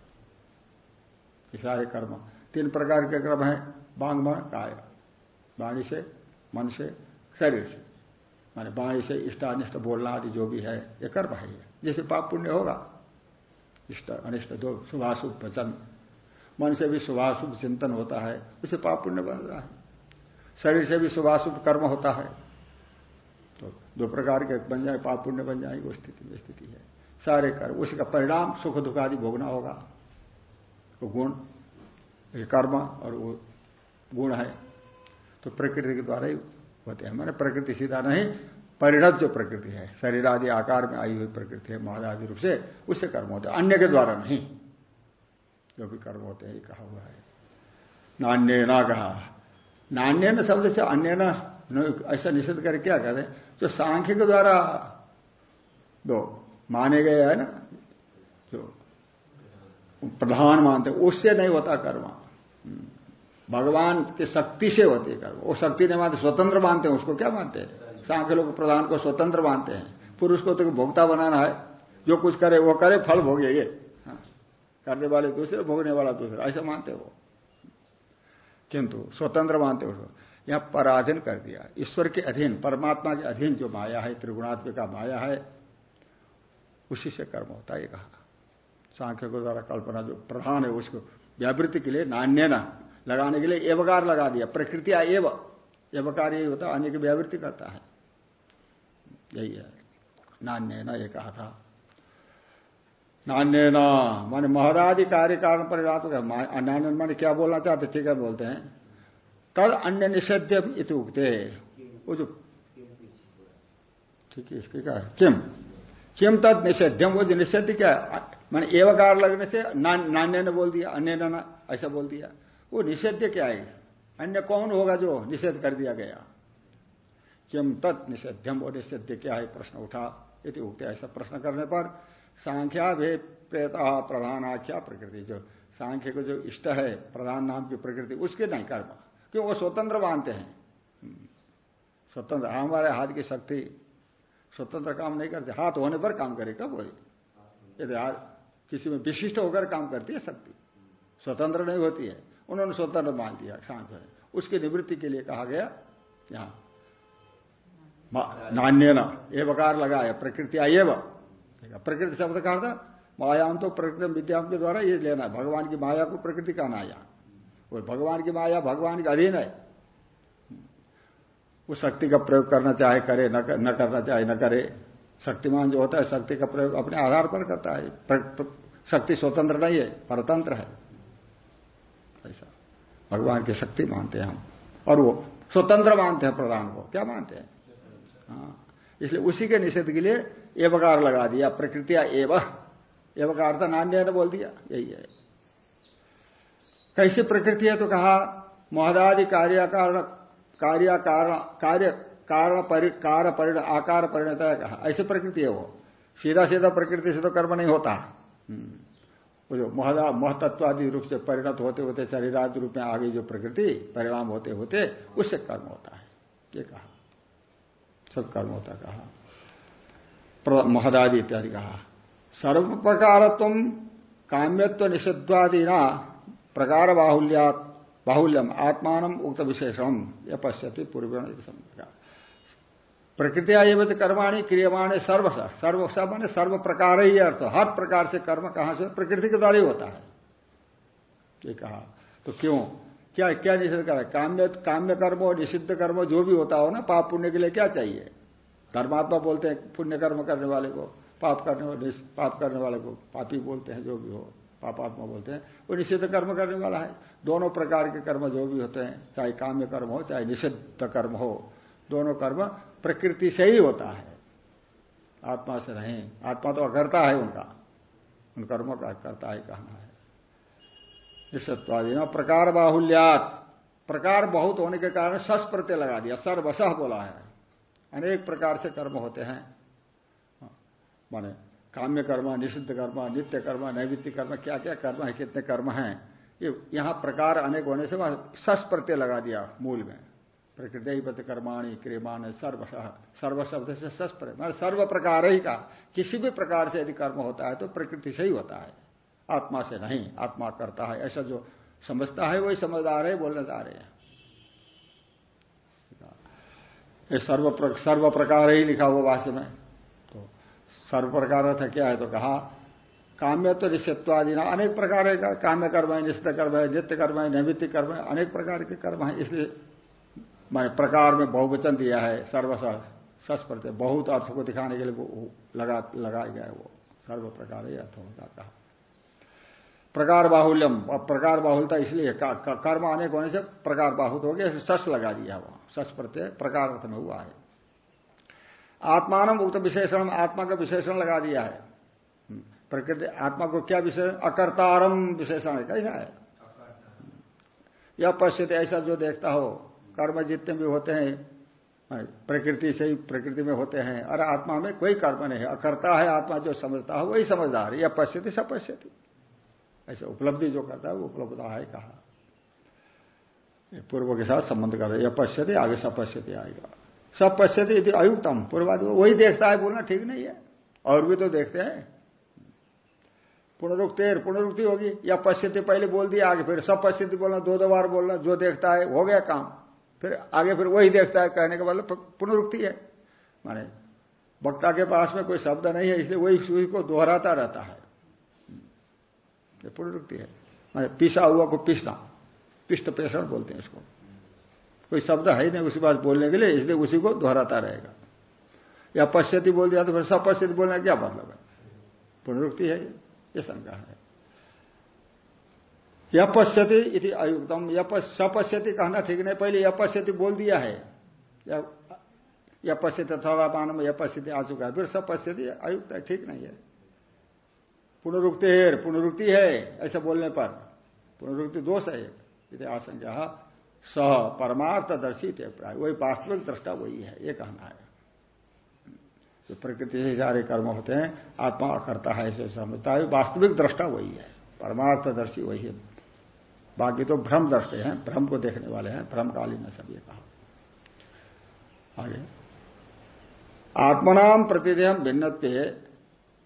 सारे कर्म। तीन प्रकार के कर्म है। बांग काय? वाणी से, मन से, शरीर से। माने वाणी से इष्टानिष्ट बोलना आदि जो भी है, ये कर्म है ये। जैसे पाप पुण्य होगा। इष्ट, अनिष्ट दो शुभाशुभ वचन मन से भी शुभाशुभ चिंतन होता है, उसे पाप पुण्य बन रहा है। शरीर से भी शुभाशुभ कर्म होता है। तो दो प्रकार के बन जाए, पाप पुण्य बन जाए, वो स्थिति में स्थिति है। सारे कर्म, उसका परिणाम सुख दुख आदि भोगना होगा। तो गुण कर्म और वो गुण है। तो प्रकृति के द्वारा ही होते हैं। मैंने प्रकृति सीधा नहीं, परिणत जो प्रकृति है, शरीर आदि आकार में आई हुई प्रकृति है महादादि रूप से, उससे कर्म होते अन्य के द्वारा नहीं, जो भी कर्म होते हैं, ये कहा हुआ है। नान्य ना कहा। नान्य न शब्द से अन्य न ऐसा निषेध करके क्या कहते हैं? जो सांख्य के द्वारा दो माने गए है ना, जो प्रधान मानते उससे नहीं होता कर्म। भगवान की शक्ति से होती है कर्म। वो शक्ति नहीं मानते, स्वतंत्र मानते हैं, उसको क्या मानते हैं? सांख्य लोग प्रधान को स्वतंत्र मानते हैं। पुरुष को तो भोक्ता बनाना है। जो कुछ करे, वो करे, फल भोगे ये। हाँ। करने वाले दूसरे, भोगने वाला दूसरा। ऐसा मानते वो। किंतु स्वतंत्र मानते उसको। यहाँ पराधीन कर दिया। ईश्वर के अधीन, परमात्मा के अधीन जो माया है, त्रिगुणात्मिका माया है, उसी से कर्म होता है कहा। सांख्य को द्वारा कल्पना जो प्रधान है, उसको व्यावृत्ति के लिए नान्य न लगाने के लिए एवकार लगा दिया। प्रकृति एव। एवकार यही होता अन्य की व्यावृत्ति करता है। यही है। नान्य न ये कहा था। नान्य न माने महदादि कार्य कारण परिणाम नान्य माने क्या बोलना चाहते ठीक है बोलते हैं। तद अन्य निषेध्य इत उगते वो जो ठीक है, इसके क्या किम? किम तद निषेध्यम? वो जो निषेध क्या मैंने एवकार लगने से नान्य ने बोल दिया अन्य न ऐसा बोल दिया। वो निषेध क्या है। अन्य कौन होगा जो निषेध कर दिया गया? किम तत् निषेध्यम वो निषेध क्या है? प्रश्न उठा। यदि उठते ऐसा प्रश्न करने पर सांख्या भे प्रेता प्रधान आख्या प्रकृति? जो सांख्य को जो इष्ट है, प्रधान नाम की प्रकृति, उसके नहीं कर्म। क्यों? वो स्वतंत्र मानते हैं। हम्म। स्वतंत्र, हमारे हाथ की शक्ति स्वतंत्र काम नहीं करते। हाथ होने पर काम करेगा वो यदि किसी में विशिष्ट होकर काम करती है, शक्ति। स्वतंत्र नहीं होती है। उन्होंने स्वतंत्र मान दिया शांत है। उसकी निवृत्ति के लिए कहा गया यहाँ। नान्य न एवकार लगाया प्रकृति आएव प्रकृति शब्द कहा था मायाम तो प्रकृति विद्याम के द्वारा ये लेना है। भगवान की माया को प्रकृति का नाया। वो भगवान की माया भगवान का अधीन है। वो शक्ति का प्रयोग करना चाहे करे न, न करना चाहे न करे। शक्तिमान जो होता है शक्ति का प्रयोग अपने आधार पर करता है। शक्ति स्वतंत्र नहीं है परतंत्र है। भगवान की शक्ति मानते हैं हम। और वो स्वतंत्र मानते हैं प्रधान को। क्या मानते हैं? हाँ। इसलिए उसी के निषेध के लिए एवकार लगा दिया, प्रकृतिया एव। एवकार था नान्य ने बोल दिया, यही है। कैसी प्रकृति है तो कहा, महदादि कार्य कारण कार्य कारण कार्य कारण कार परिण, आकार परिणता कहा। ऐसी प्रकृति है वो। सीधा सीधा प्रकृति से तो कर्म नहीं होता। हम्म। वो जो महदा, महतत्वादि रूप से परिणत होते होते शरीरादि रूप में आगे जो प्रकृति, परिणाम होते होते, उससे कर्म होता है। ये कहा। सब कर्म होता कहा। महदादि इत्यादि कहा। सर्व प्रकार तुम काम्यत्व निषिद्वादि न प्रकार बाहुल्या बाहुल्यम, आत्मान उक्त विशेषम यह पश्यति पूर्व प्रकृतिया एवं कर्माणी क्रियमाणे सर्व सर्व मैंने सर्व प्रकार ही अर्थ। हर प्रकार से कर्म कहाँ से? प्रकृति के द्वारा ही होता है। ये कहा। तो क्यों? क्या क्या निषेध कर? काम्य काम्य कर्म और निषिद्ध कर्म जो भी होता हो ना, पाप पुण्य के लिए क्या चाहिए? धर्मात्मा बोलते हैं पुण्य कर्म करने वाले को, पाप करने वाले पाप करने वाले को, पापी बोलते हैं जो भी हो, पापात्मा बोलते हैं। वो निषिद्ध कर्म करने वाला है। दोनों प्रकार के कर्म जो भी होते हैं, चाहे काम्य कर्म हो, चाहे निषिद्ध कर्म हो। दोनों कर्म प्रकृति से ही होता है। आत्मा से नहीं आत्मा तो अकर्ता है उनका। उन कर्मों का करता है कहना है? निषत्वादि ना प्रकार बाहुल्यात। प्रकार बहुत होने के कारण सस प्रत्यय लगा दिया सर्वसह बोला है। अनेक प्रकार से कर्म होते हाँ, माने काम्य कर्म निषिद्ध कर्म नित्य कर्म नैवित्य कर्म क्या क्या कर्म है कितने कर्म हैं? ये यहाँ प्रकार अनेक होने से वह सस प्रत्यय लगा दिया मूल में। प्रकृति पति कर्माणी क्रियमाण सर्व सर्व शब्द से सस पर मैं सर्व प्रकार ही का किसी भी प्रकार से यदि कर्म होता है तो प्रकृति से ही होता है। आत्मा से नहीं, आत्मा करता है। ऐसा जो समझता है, वही समझदार है बोलने जा रहे हैं। ये सर्व सर्व प्रकार ही लिखा हुआ भाष्य में। तो सर्व प्रकार था क्या है तो कहा, काम्य तो निश्चित्वादि ना, अनेक प्रकार है काम्य कर्म है निश्चित कर्म है, नित्य कर्म है नैवित्य कर्म है, अनेक प्रकार के कर्म है, इसलिए मैंने प्रकार में बहुवचन दिया है सर्वस सस प्रत्यय बहुत अर्थ को दिखाने के लिए वो लगा लगाया गया है वो। सर्व प्रकार ही अर्थ होगा कहा प्रकार बाहुल्यम अब प्रकार बाहुलता इसलिए कर्म अनेक होने से प्रकार बाहुत हो गया सस लगा दिया वो सस प्रत्यय प्रकार अर्थ में हुआ है। आत्मान उक्त विशेषण आत्मा का विशेषण लगा दिया है। हम्म, प्रकृति आत्मा को क्या विशेषण? अकर्तारम विशेषण है कैसा है? यह पश्चित ऐसा जो देखता हो कर्म जितने भी होते हैं प्रकृति से ही प्रकृति में होते हैं अरे आत्मा में कोई कर्म नहीं है। अकर्ता है आत्मा, जो समझता है वही समझदार है। या पश्यति सब पश्यति। ऐसे उपलब्धि जो करता है, वो उपलब्धता है कहा। पूर्व के साथ संबंध कर रहे यह पश्यति, आगे सब पश्यति आएगा। सब पश्यति अयुक्तम। पूर्वादि वही देखता है, बोलना ठीक नहीं है। और भी तो देखते हैं। पुनरुक्तेर पुनरुक्ति होगी। या पश्यति पहले बोल दिया, आगे फिर सब पश्यति बोलना, दो दो बार बोलना, जो देखता है, हो गया काम। फिर आगे फिर वही देखता है, कहने का मतलब पुनरुक्ति है। माने वक्ता के पास में कोई शब्द नहीं है, इसलिए वही सुई को दोहराता रहता है। ये पुनरुक्ति है। माने पिसा हुआ को पिसना, पिष्ट पेषण बोलते हैं इसको। कोई शब्द है ही नहीं उसी पास बोलने के लिए, इसलिए उसी को दोहराता रहेगा। या पश्यति बोल दिया तो फिर सब पश्यति बोलने क्या मतलब है? पुनरुक्ति है, ये शंका है। यपश्यति इति अयुक्तम। सपश्यति कहना ठीक नहीं। पहले यपश्यति बोल दिया है। यपश्यति अथवा पान यपश्यति आ चुका है। फिर सपश्यति अयुक्त है। ठीक नहीं है। पुनरुक्ति है। पुनरुक्ति है। ऐसा बोलने पर पुनरुक्ति दोष है। इति आशंका। सह परमार्थदर्शी अभिप्राय। वही वास्तविक दृष्टा वही है। ये कहना है। जो प्रकृति से सारे कर्म होते हैं, आत्मा करता है, ऐसे समझता है। वास्तविक दृष्टा वही है। परमार्थदर्शी वही है। बाकी तो भ्रम दृष्टि हैं, भ्रम को देखने वाले हैं, भ्रमकालीन है सब ये कहा। आगे। आत्मनाम प्रतिदेह भिन्न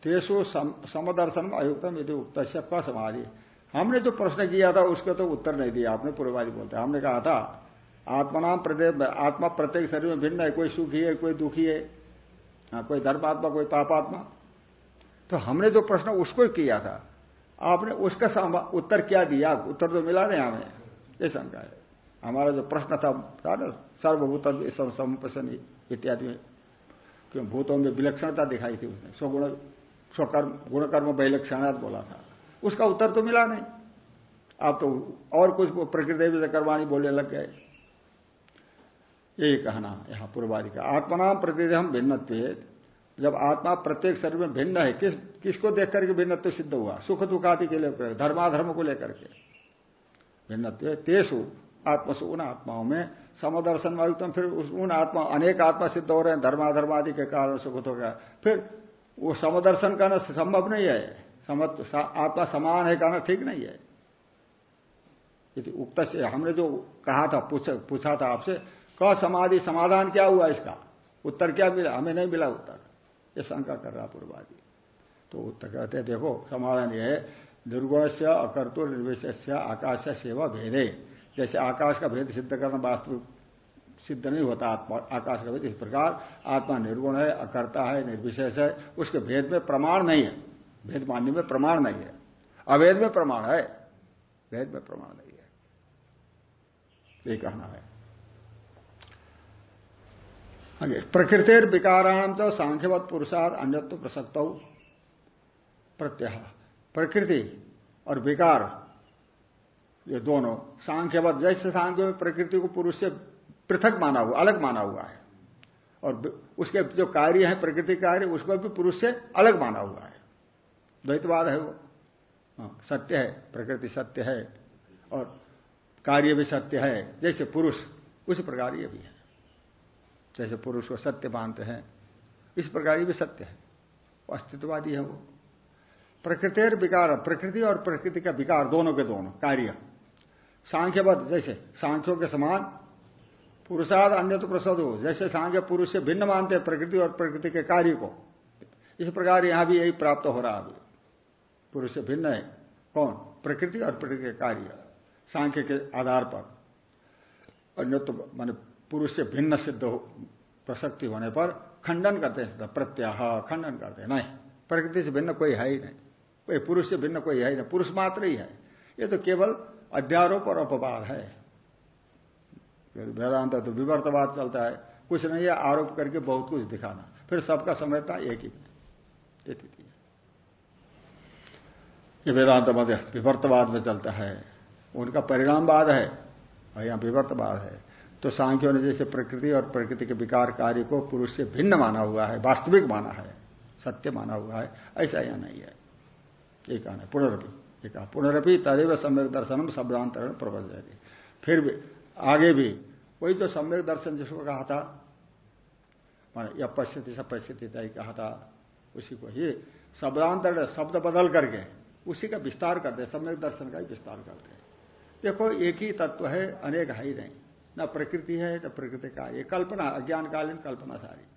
तेसु समदर्शन अयुक्तम यदि उक्त का समाधि। हमने जो प्रश्न किया था, उसका तो उत्तर नहीं दिया, आपने पूर्वादि बोलते हमने कहा था, आत्मनाम प्रत्येक आत्मा प्रत्येक शरीर में भिन्न है, कोई सुखी है, कोई दुखी है हाँ कोई धर्मात्मा, कोई पापात्मा। तो हमने जो प्रश्न उसको किया था आपने उसका उत्तर क्या दिया? उत्तर तो मिला नहीं हमें। ये शंका है। हमारा जो प्रश्न था ना सर्वभूत इत्यादि में क्यों भूतों में विलक्षणता दिखाई थी उसने। स्वगुण, स्वकर्म, गुणकर्म विलक्षण बोला था। उसका उत्तर तो मिला नहीं। आप तो और कुछ प्रकृति कर्माणी बोलने लग गए। यही कहना यहाँ पूर्वादि का आत्मनाम प्रतिनिधि हम भिन्न जब आत्मा प्रत्येक शरीर में भिन्न है, किस, किसको देख करके भिन्नत्व सिद्ध हुआ? सुख दुखादि के लिए धर्माधर्म को लेकर के। भिन्नत्व तेसु, आत्मसु, उन आत्माओं में समदर्शन वायुतम फिर उन आत्मा, अनेक आत्मा सिद्ध हो रहे हैं धर्माधर्म आदि के कारण सुख दुख फिर वो समदर्शन करना संभव नहीं है। आत्मा समान है कहना ठीक नहीं है। उक्त से हमने जो कहा था पूछा था आपसे, क समाधि समाधान क्या हुआ इसका? उत्तर क्या मिला? हमें नहीं मिला उत्तर। ये शंका कर रहा पूर्वादि। तो उत्तर कहते हैं, देखो, समाधान यह है निर्गुण से अकर्तुर निर्वेश से आकाश सेवा भेदे। जैसे आकाश का भेद सिद्ध करना वास्तविक सिद्ध नहीं होता, आत्मा, आकाश का भेद इस प्रकार, आत्मा निर्गुण है, अकर्ता है, निर्विशेष है, उसके भेद में प्रमाण नहीं है। भेद मानने में प्रमाण नहीं है। अवेद में प्रमाण है। भेद में प्रमाण नहीं है। ये कहना है। आगे प्रकृतिर विकाराण तो सांख्यवत पुरुषाद अन्यत्व प्रसक्त। प्रत्यय। प्रकृति और विकार ये दोनों सांख्यवत जैसे सांख्य में प्रकृति को पुरुष से पृथक माना हुआ अलग माना हुआ है। और उसके जो कार्य है प्रकृति कार्य उसको भी पुरुष से अलग माना हुआ है। द्वैतवाद है वो। हाँ, सत्य है प्रकृति सत्य है और कार्य भी सत्य है जैसे पुरुष उसी प्रकार ये भी है। जैसे पुरुष को सत्य मानते हैं, इस प्रकार ये भी सत्य है। अस्तित्ववादी है वो। प्रकृति विकार, प्रकृति और प्रकृति का विकार, दोनों के दोनों, कार्य। सांख्यबद्ध जैसे सांख्यों के समान, पुरुषाद अन्य तो प्रसद हो जैसे सांख्य पुरुष से भिन्न मानते हैं प्रकृति और प्रकृति के कार्य को। इस प्रकार यहाँ भी यही प्राप्त हो रहा अभी। पुरुष से भिन्न है, कौन? प्रकृति और प्रकृति के कार्य, सांख्य के आधार पर। अन्य तो मान पुरुष से भिन्न सिद्ध हो, प्रसक्ति होने पर खंडन करते हैं प्रत्याह, खंडन करते नहीं, प्रकृति से भिन्न कोई है ही नहीं। कोई पुरुष से भिन्न कोई है ही नहीं। पुरुष मात्र ही है। ये तो केवल अध्यारोप और अपवाद है। वेदांत तो विवर्तवाद चलता है। कुछ नहीं है, आरोप करके बहुत कुछ दिखाना। फिर सबका समझता एक ही ये वेदांत मत विवर्तवाद में चलता है। उनका परिणामवाद है और यहाँ विवर्तवाद है। तो सांख्यों ने जैसे प्रकृति और प्रकृति के विकार कार्य को पुरुष से भिन्न माना हुआ है, वास्तविक माना है, सत्य माना हुआ है, ऐसा यहाँ नहीं है? ये कहना पुनरपि ये कहा पुनरपि तदेव सम्यक दर्शनम शब्दांतरण प्रबंध फिर भी, आगे भी, वही जो सम्यक दर्शन जिसको कहा था या पश्यति सब पश्यति कहा था, उसी को ही शब्दांतरण शब्द बदल करके, उसी का विस्तार करते सम्यक दर्शन का ही विस्तार करते देखो, एक ही तत्व है, अनेक है ही नहीं। न प्रकृति है, न प्रकृति का ये कल्पना, अज्ञानकालीन कल्पना सारी।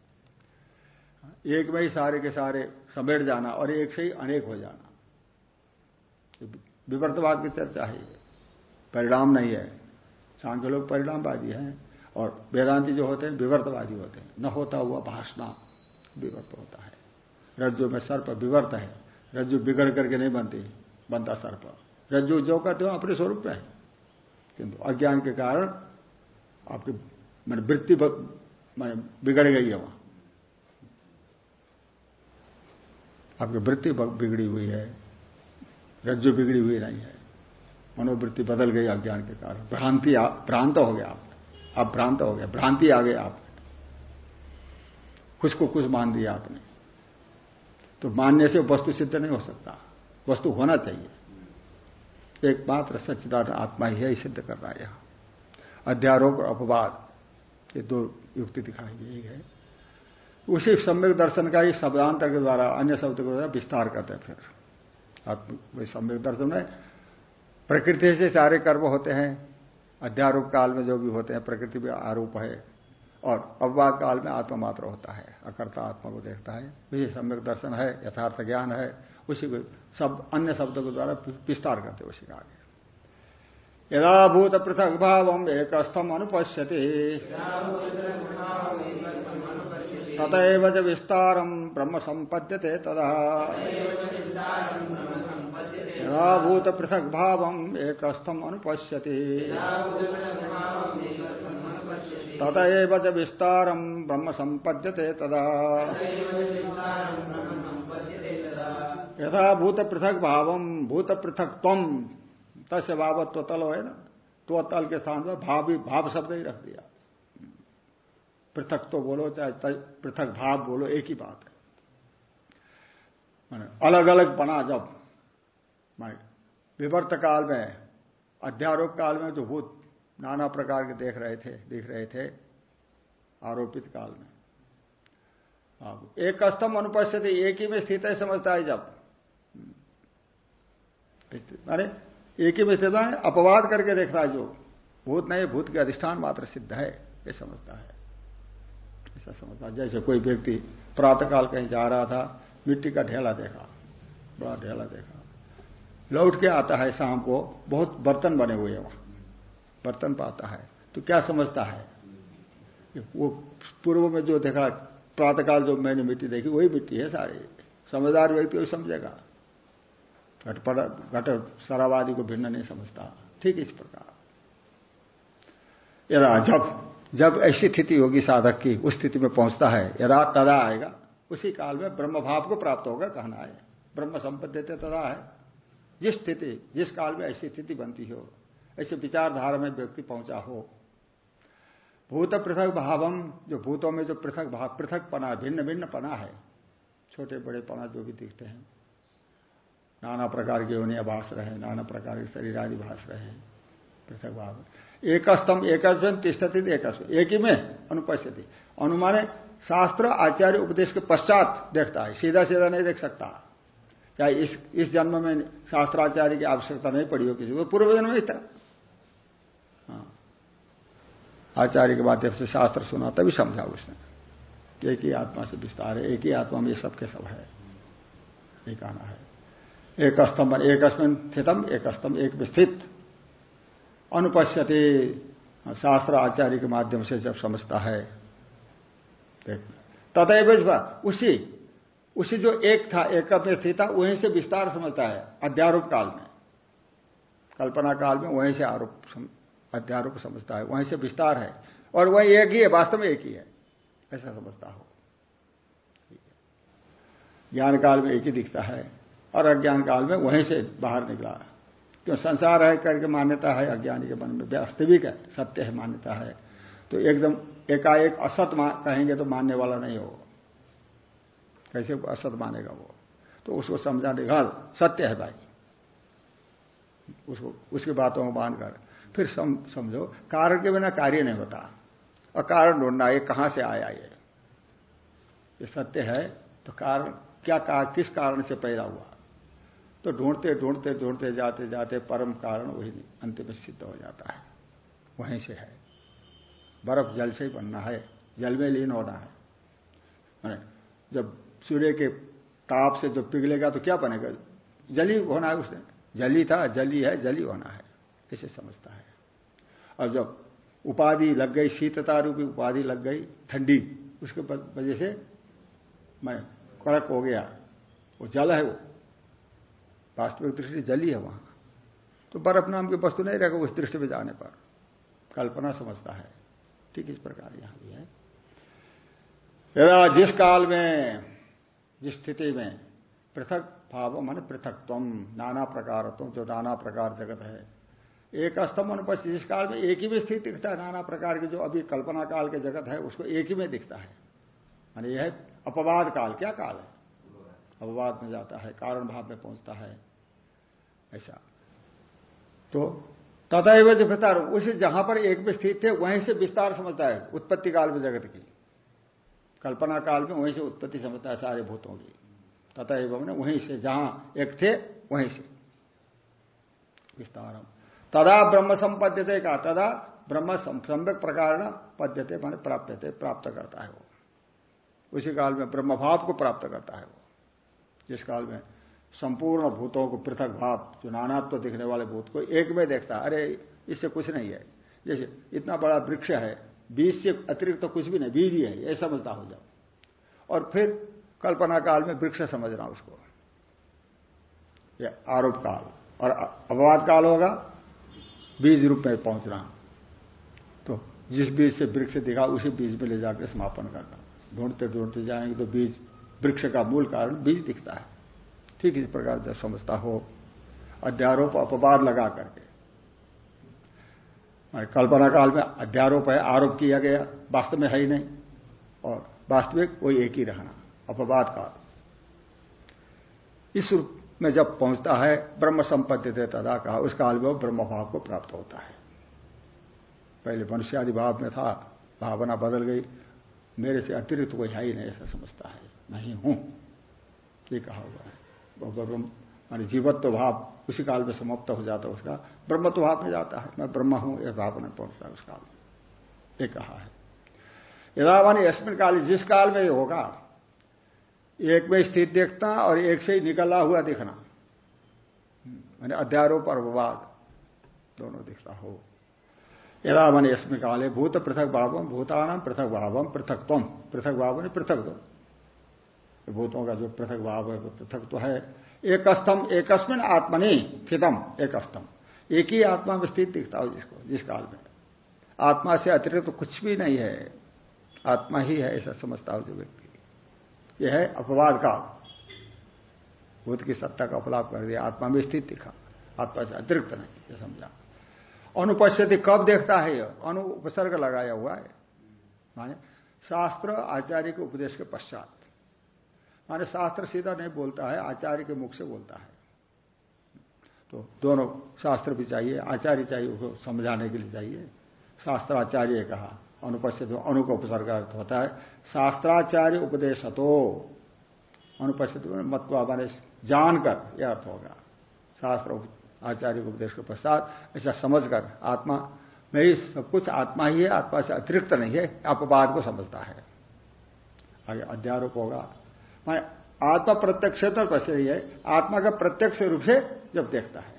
एक में ही सारे के सारे समेट जाना और एक से ही अनेक हो जाना। विवर्तवाद की चर्चा है परिणाम नहीं है। सांख्य लोग परिणामवादी हैं और वेदांति जो होते हैं, विवर्तवादी होते हैं। न होता हुआ भाषणा विवर्त होता है। रज्जु में सर्प विवर्त है। रज्जु बिगड़ करके नहीं बनती, बनता सर्प। रज्जु जो कहते हो, अपने स्वरूप में है। किंतु अज्ञान के कारण आपकी, मैंने वृत्ति मैंने बिगड़ गई है वहाँ। आपकी वृत्ति बिगड़ी हुई है, रज्जु बिगड़ी हुई नहीं है। मनोवृत्ति बदल गई अज्ञान के कारण। भ्रांति भ्रांत हो गया आप। आप भ्रांत हो गया, भ्रांति आ गई आप। कुछ को कुछ मान दिया आपने। तो मानने से वस्तु सिद्ध नहीं हो सकता। वस्तु होना चाहिए। एक एकमात्र सच्चिदान आत्मा है ही सिद्ध कर रहा है यहाँ। अध्यारोप अपवाद, ये दो युक्ति दिखाई गई है, उसी सम्यक दर्शन का ही शब्दांतर के द्वारा, अन्य शब्द के द्वारा विस्तार करते हैं फिर। आत्म सम्यक दर्शन में प्रकृति से सारे कर्म होते हैं अध्यारोप काल में जो भी होते हैं, प्रकृति में आरोप है, और अपवाद काल में आत्मा मात्र होता है, अकर्ता आत्मा को देखता है। वही सम्यक दर्शन है, यथार्थ ज्ञान है, उसी को सब अन्य शब्दों के द्वारा विस्तार करते उसी का आगे। यदा भूत पृथक भाव एक स्थम अनुपश्यति विस्तारम ब्रह्म संपद्यते तदा। यदा पृथक भाव एक स्थम अनुपश्यति ततएव ब्रह्म संपद्यते तदा। यथा भूत पृथक भावम भूत पृथक तस्य भाव त्वतल है ना? त्वतल के स्थान में भाव भी भाव शब्द ही रख दिया। पृथक तो बोलो, चाहे पृथक भाव बोलो, एक ही बात है। अलग अलग बना जब। माने विवर्त काल में, अध्यारोप काल में जो भूत नाना प्रकार के देख रहे थे, दिख रहे थे, आरोपित काल में। अब एक स्तंभ अनुपस्थित, एक ही में स्थित है, समझता है जब। अरे एक ही में स्थित है, अपवाद करके देख रहा है जो। भूत नहीं, भूत के अधिष्ठान मात्र सिद्ध है, ये समझता है। ऐसा समझता है, जैसे कोई व्यक्ति प्रातःकाल कहीं जा रहा था, मिट्टी का ढेला देखा, बड़ा ढेला देखा। लौट के आता है शाम को, बहुत बर्तन बने हुए वहाँ। बर्तन पाता है। तो क्या समझता है? वो पूर्व में जो देखा, प्रातकाल जो मैंने मिट्टी देखी, वही मिट्टी है सारी। समझदार व्यक्ति वही समझेगा। घट शराबादी को भिन्न नहीं समझता। ठीक इस प्रकार। यदा जब जब ऐसी स्थिति होगी साधक की, उस स्थिति में पहुँचता है यदा तदा आएगा, उसी काल में ब्रह्म भाव को प्राप्त होगा, कहना है। ब्रह्म संपत्ति तदा है। जिस स्थिति, जिस काल में ऐसी स्थिति बनती हो, ऐसे विचारधारा में व्यक्ति पहुँचा हो, भूत पृथक भावम, जो भूतों में जो पृथक भाव पृथक पना भिन्न भिन्न पना है छोटे बड़े पना जो भी दिखते हैं नाना प्रकार के योनि भाष रहे, नाना प्रकार के शरीर आदि भाष रहे। पृथक भाव। एक स्तंभ एक तिष्ठती एक एक ही में अनुपस्थिति। अनुमाने शास्त्र, आचार्य, उपदेश के पश्चात देखता है। सीधा सीधा नहीं देख सकता। चाहे इस इस जन्म में शास्त्राचार्य की आवश्यकता नहीं पड़ी हो किसी को पूर्व जन्म में था। हाँ। आचार्य के माध्यम से शास्त्र सुना, तभी समझा उसने। एक ही आत्मा से विस्तार है, एक ही आत्मा में ये सबके सब है। एक आना है। एक स्तंभ एक स्थितम एक स्तंभ एक स्थित अनुपस्यते शास्त्र आचार्य के माध्यम से जब समझता है। तथैव उसी उसी जो एक था, एक में स्थित था, वहीं से विस्तार समझता है, अध्यारोप काल में। कल्पना काल में वहीं से आरोप अध्यारोप समझता है, वहीं से विस्तार है। और वही एक ही है, वास्तव में एक ही है। ऐसा समझता हो। ज्ञान काल में एक ही दिखता है। और अज्ञान काल में वहीं से बाहर निकला क्यों? संसार है करके मान्यता है अज्ञानी के मन में वास्तविक है सत्य है मान्यता है। तो एकदम एकाएक असत कहेंगे तो मानने वाला नहीं होगा। कैसे असत मानेगा वो? तो उसको समझा निकाल सत्य है भाई। उसको उसकी बातों को मानकर फिर सम, समझो कारण के बिना कार्य नहीं होता। और कारण ढूंढना ये कहाँ से आया ये? ये सत्य है तो कारण क्या कार, किस कारण से पैदा हुआ? तो ढूंढते ढूंढते ढूंढते, जाते जाते परम कारण वही अंतिम सिद्ध हो जाता है। वहीं से है। बर्फ़ जल से ही बनना है, जल में लीन होना है। जब सूर्य के ताप से जब पिघलेगा तो क्या बनेगा? जली होना है उसने। जली था, जली है, जली होना है। इसे समझता है। और जब उपाधि लग गई, शीतता रूपी उपाधि लग गई, ठंडी, उसके वजह से मैं कड़क हो गया। वो जल है वो। वास्तविक दृष्टि जली है वहाँ। तो बर्फ़ नाम की वस्तु नहीं रहेगा उस दृष्टि में जाने पर। कल्पना समझता है। ठीक इस प्रकार यहाँ भी है। यदा जिस काल में, जिस स्थिति में पृथक भाव मान पृथकत्व नाना प्रकार जो नाना प्रकार जगत है, एक अस्तम अनुपस्थित जिस काल में एक ही में स्थिति दिखता है, नाना प्रकार की जो अभी कल्पना काल के जगत है, उसको एक ही में दिखता है। मान यह अपवाद काल, क्या काल है? अपवाद में जाता है, कारण भाव में पहुँचता है। ऐसा। तो तदैव जो विस्तार, उसे जहाँ पर एक में स्थित थे, वहीं से विस्तार समझता है, उत्पत्ति काल में जगत की। कल्पना काल में वहीं से उत्पत्ति समझता है, सारे भूतों की। तथा एवं वहीं से, जहाँ एक थे, वहीं से। विस्तार तदा ब्रह्म संपद्यते का, तदा ब्रह्म सम्यक प्रकार पद्यते, मान प्राप्त प्राप्त करता है वो। उसी काल में ब्रह्म भाव को प्राप्त करता है वो, जिस काल में संपूर्ण भूतों को पृथक भाव जो नानात्व दिखने वाले भूत को एक में देखता, अरे, इससे कुछ नहीं है। जैसे, इतना बड़ा वृक्ष है बीज से अतिरिक्त तो कुछ भी नहीं, बीज ही है, ये समझता हो जाओ। और फिर कल्पना काल में वृक्ष समझना उसको। यह आरोप काल। और अपवाद काल होगा, बीज रूप में पहुँचना। तो जिस बीज से वृक्ष दिखा, उसी बीज में ले जाकर समापन करना। ढूंढते ढूंढते जाएँगे तो बीज, वृक्ष का मूल कारण बीज दिखता है। ठीक इस प्रकार जब समझता हो, अध्यारोप अपवाद लगा करके। कल्पना काल में अध्यारोप है, आरोप किया गया, वास्तव में है ही नहीं, और वास्तविक कोई एक ही रहना, अपवाद काल। इस रूप में जब पहुँचता है, ब्रह्म संपत्ति थे तदा कहा, उस काल में ब्रह्म भाव को प्राप्त होता है। पहले मनुष्यादि भाव में था, भावना बदल गई, मेरे से अतिरिक्त कोई है ही नहीं, ऐसा समझता है। नहीं हूँ, ये कहा हुआ है। मान जीवत्व भाव उसी काल में समाप्त हो जाता है, उसका ब्रह्मत्व भाव में जाता है। मैं ब्रह्म हूँ, यह भाव में पहुँचता है उस काल में। ये कहा है। यदा मान यशमिन काल, जिस काल में ये होगा, एक में स्थित देखता और एक से ही निकला हुआ दिखना। मैंने अध्यारोप और विवाद दोनों दिखता हो। यदा मन यशमिन काले, भूत पृथक भावम भूतान पृथक भावम पृथकत्व, पृथक भाव ने पृथक दो भूतों का जो पृथक भाव है, वो पृथक तो है। एक अस्तम एकस्मिन आत्मनि स्थितम एक अस्तम एक ही आत्मा में स्थित दिखता हो जिसको, जिस काल में। आत्मा से अतिरिक्त तो कुछ भी नहीं है। आत्मा ही है, ऐसा समझता हो जो व्यक्ति। यह है अपवाद काल। भूत की सत्ता का अपलाप कर दिया, आत्मा में स्थित दिखा। आत्मा से अतिरिक्त नहीं ये समझा। अनुपस्थिति कब देखता है यह? अनुपसर्ग लगाया हुआ है। माने शास्त्र आचार्य के उपदेश के पश्चात। माने शास्त्र सीधा नहीं बोलता है, आचार्य के मुख से बोलता है। तो दोनों शास्त्र भी चाहिए, आचार्य चाहिए उसको समझाने के लिए चाहिए। शास्त्राचार्य कहा, अनुपस्थित अनु का उपसर्ग होता है, शास्त्राचार्य उपदेश तो अनुपस्थित मतवा माने जानकर, यह अर्थ होगा। शास्त्र आचार्य उपदेश के पश्चात, ऐसा समझकर आत्मा, में ही सब कुछ आत्मा ही है, आत्मा से अतिरिक्त नहीं है, अपवाद को समझता है। आगे अध्यारोप होगा। आत्मा प्रत्यक्ष बस ही है। आत्मा का प्रत्यक्ष रूप से जब देखता है।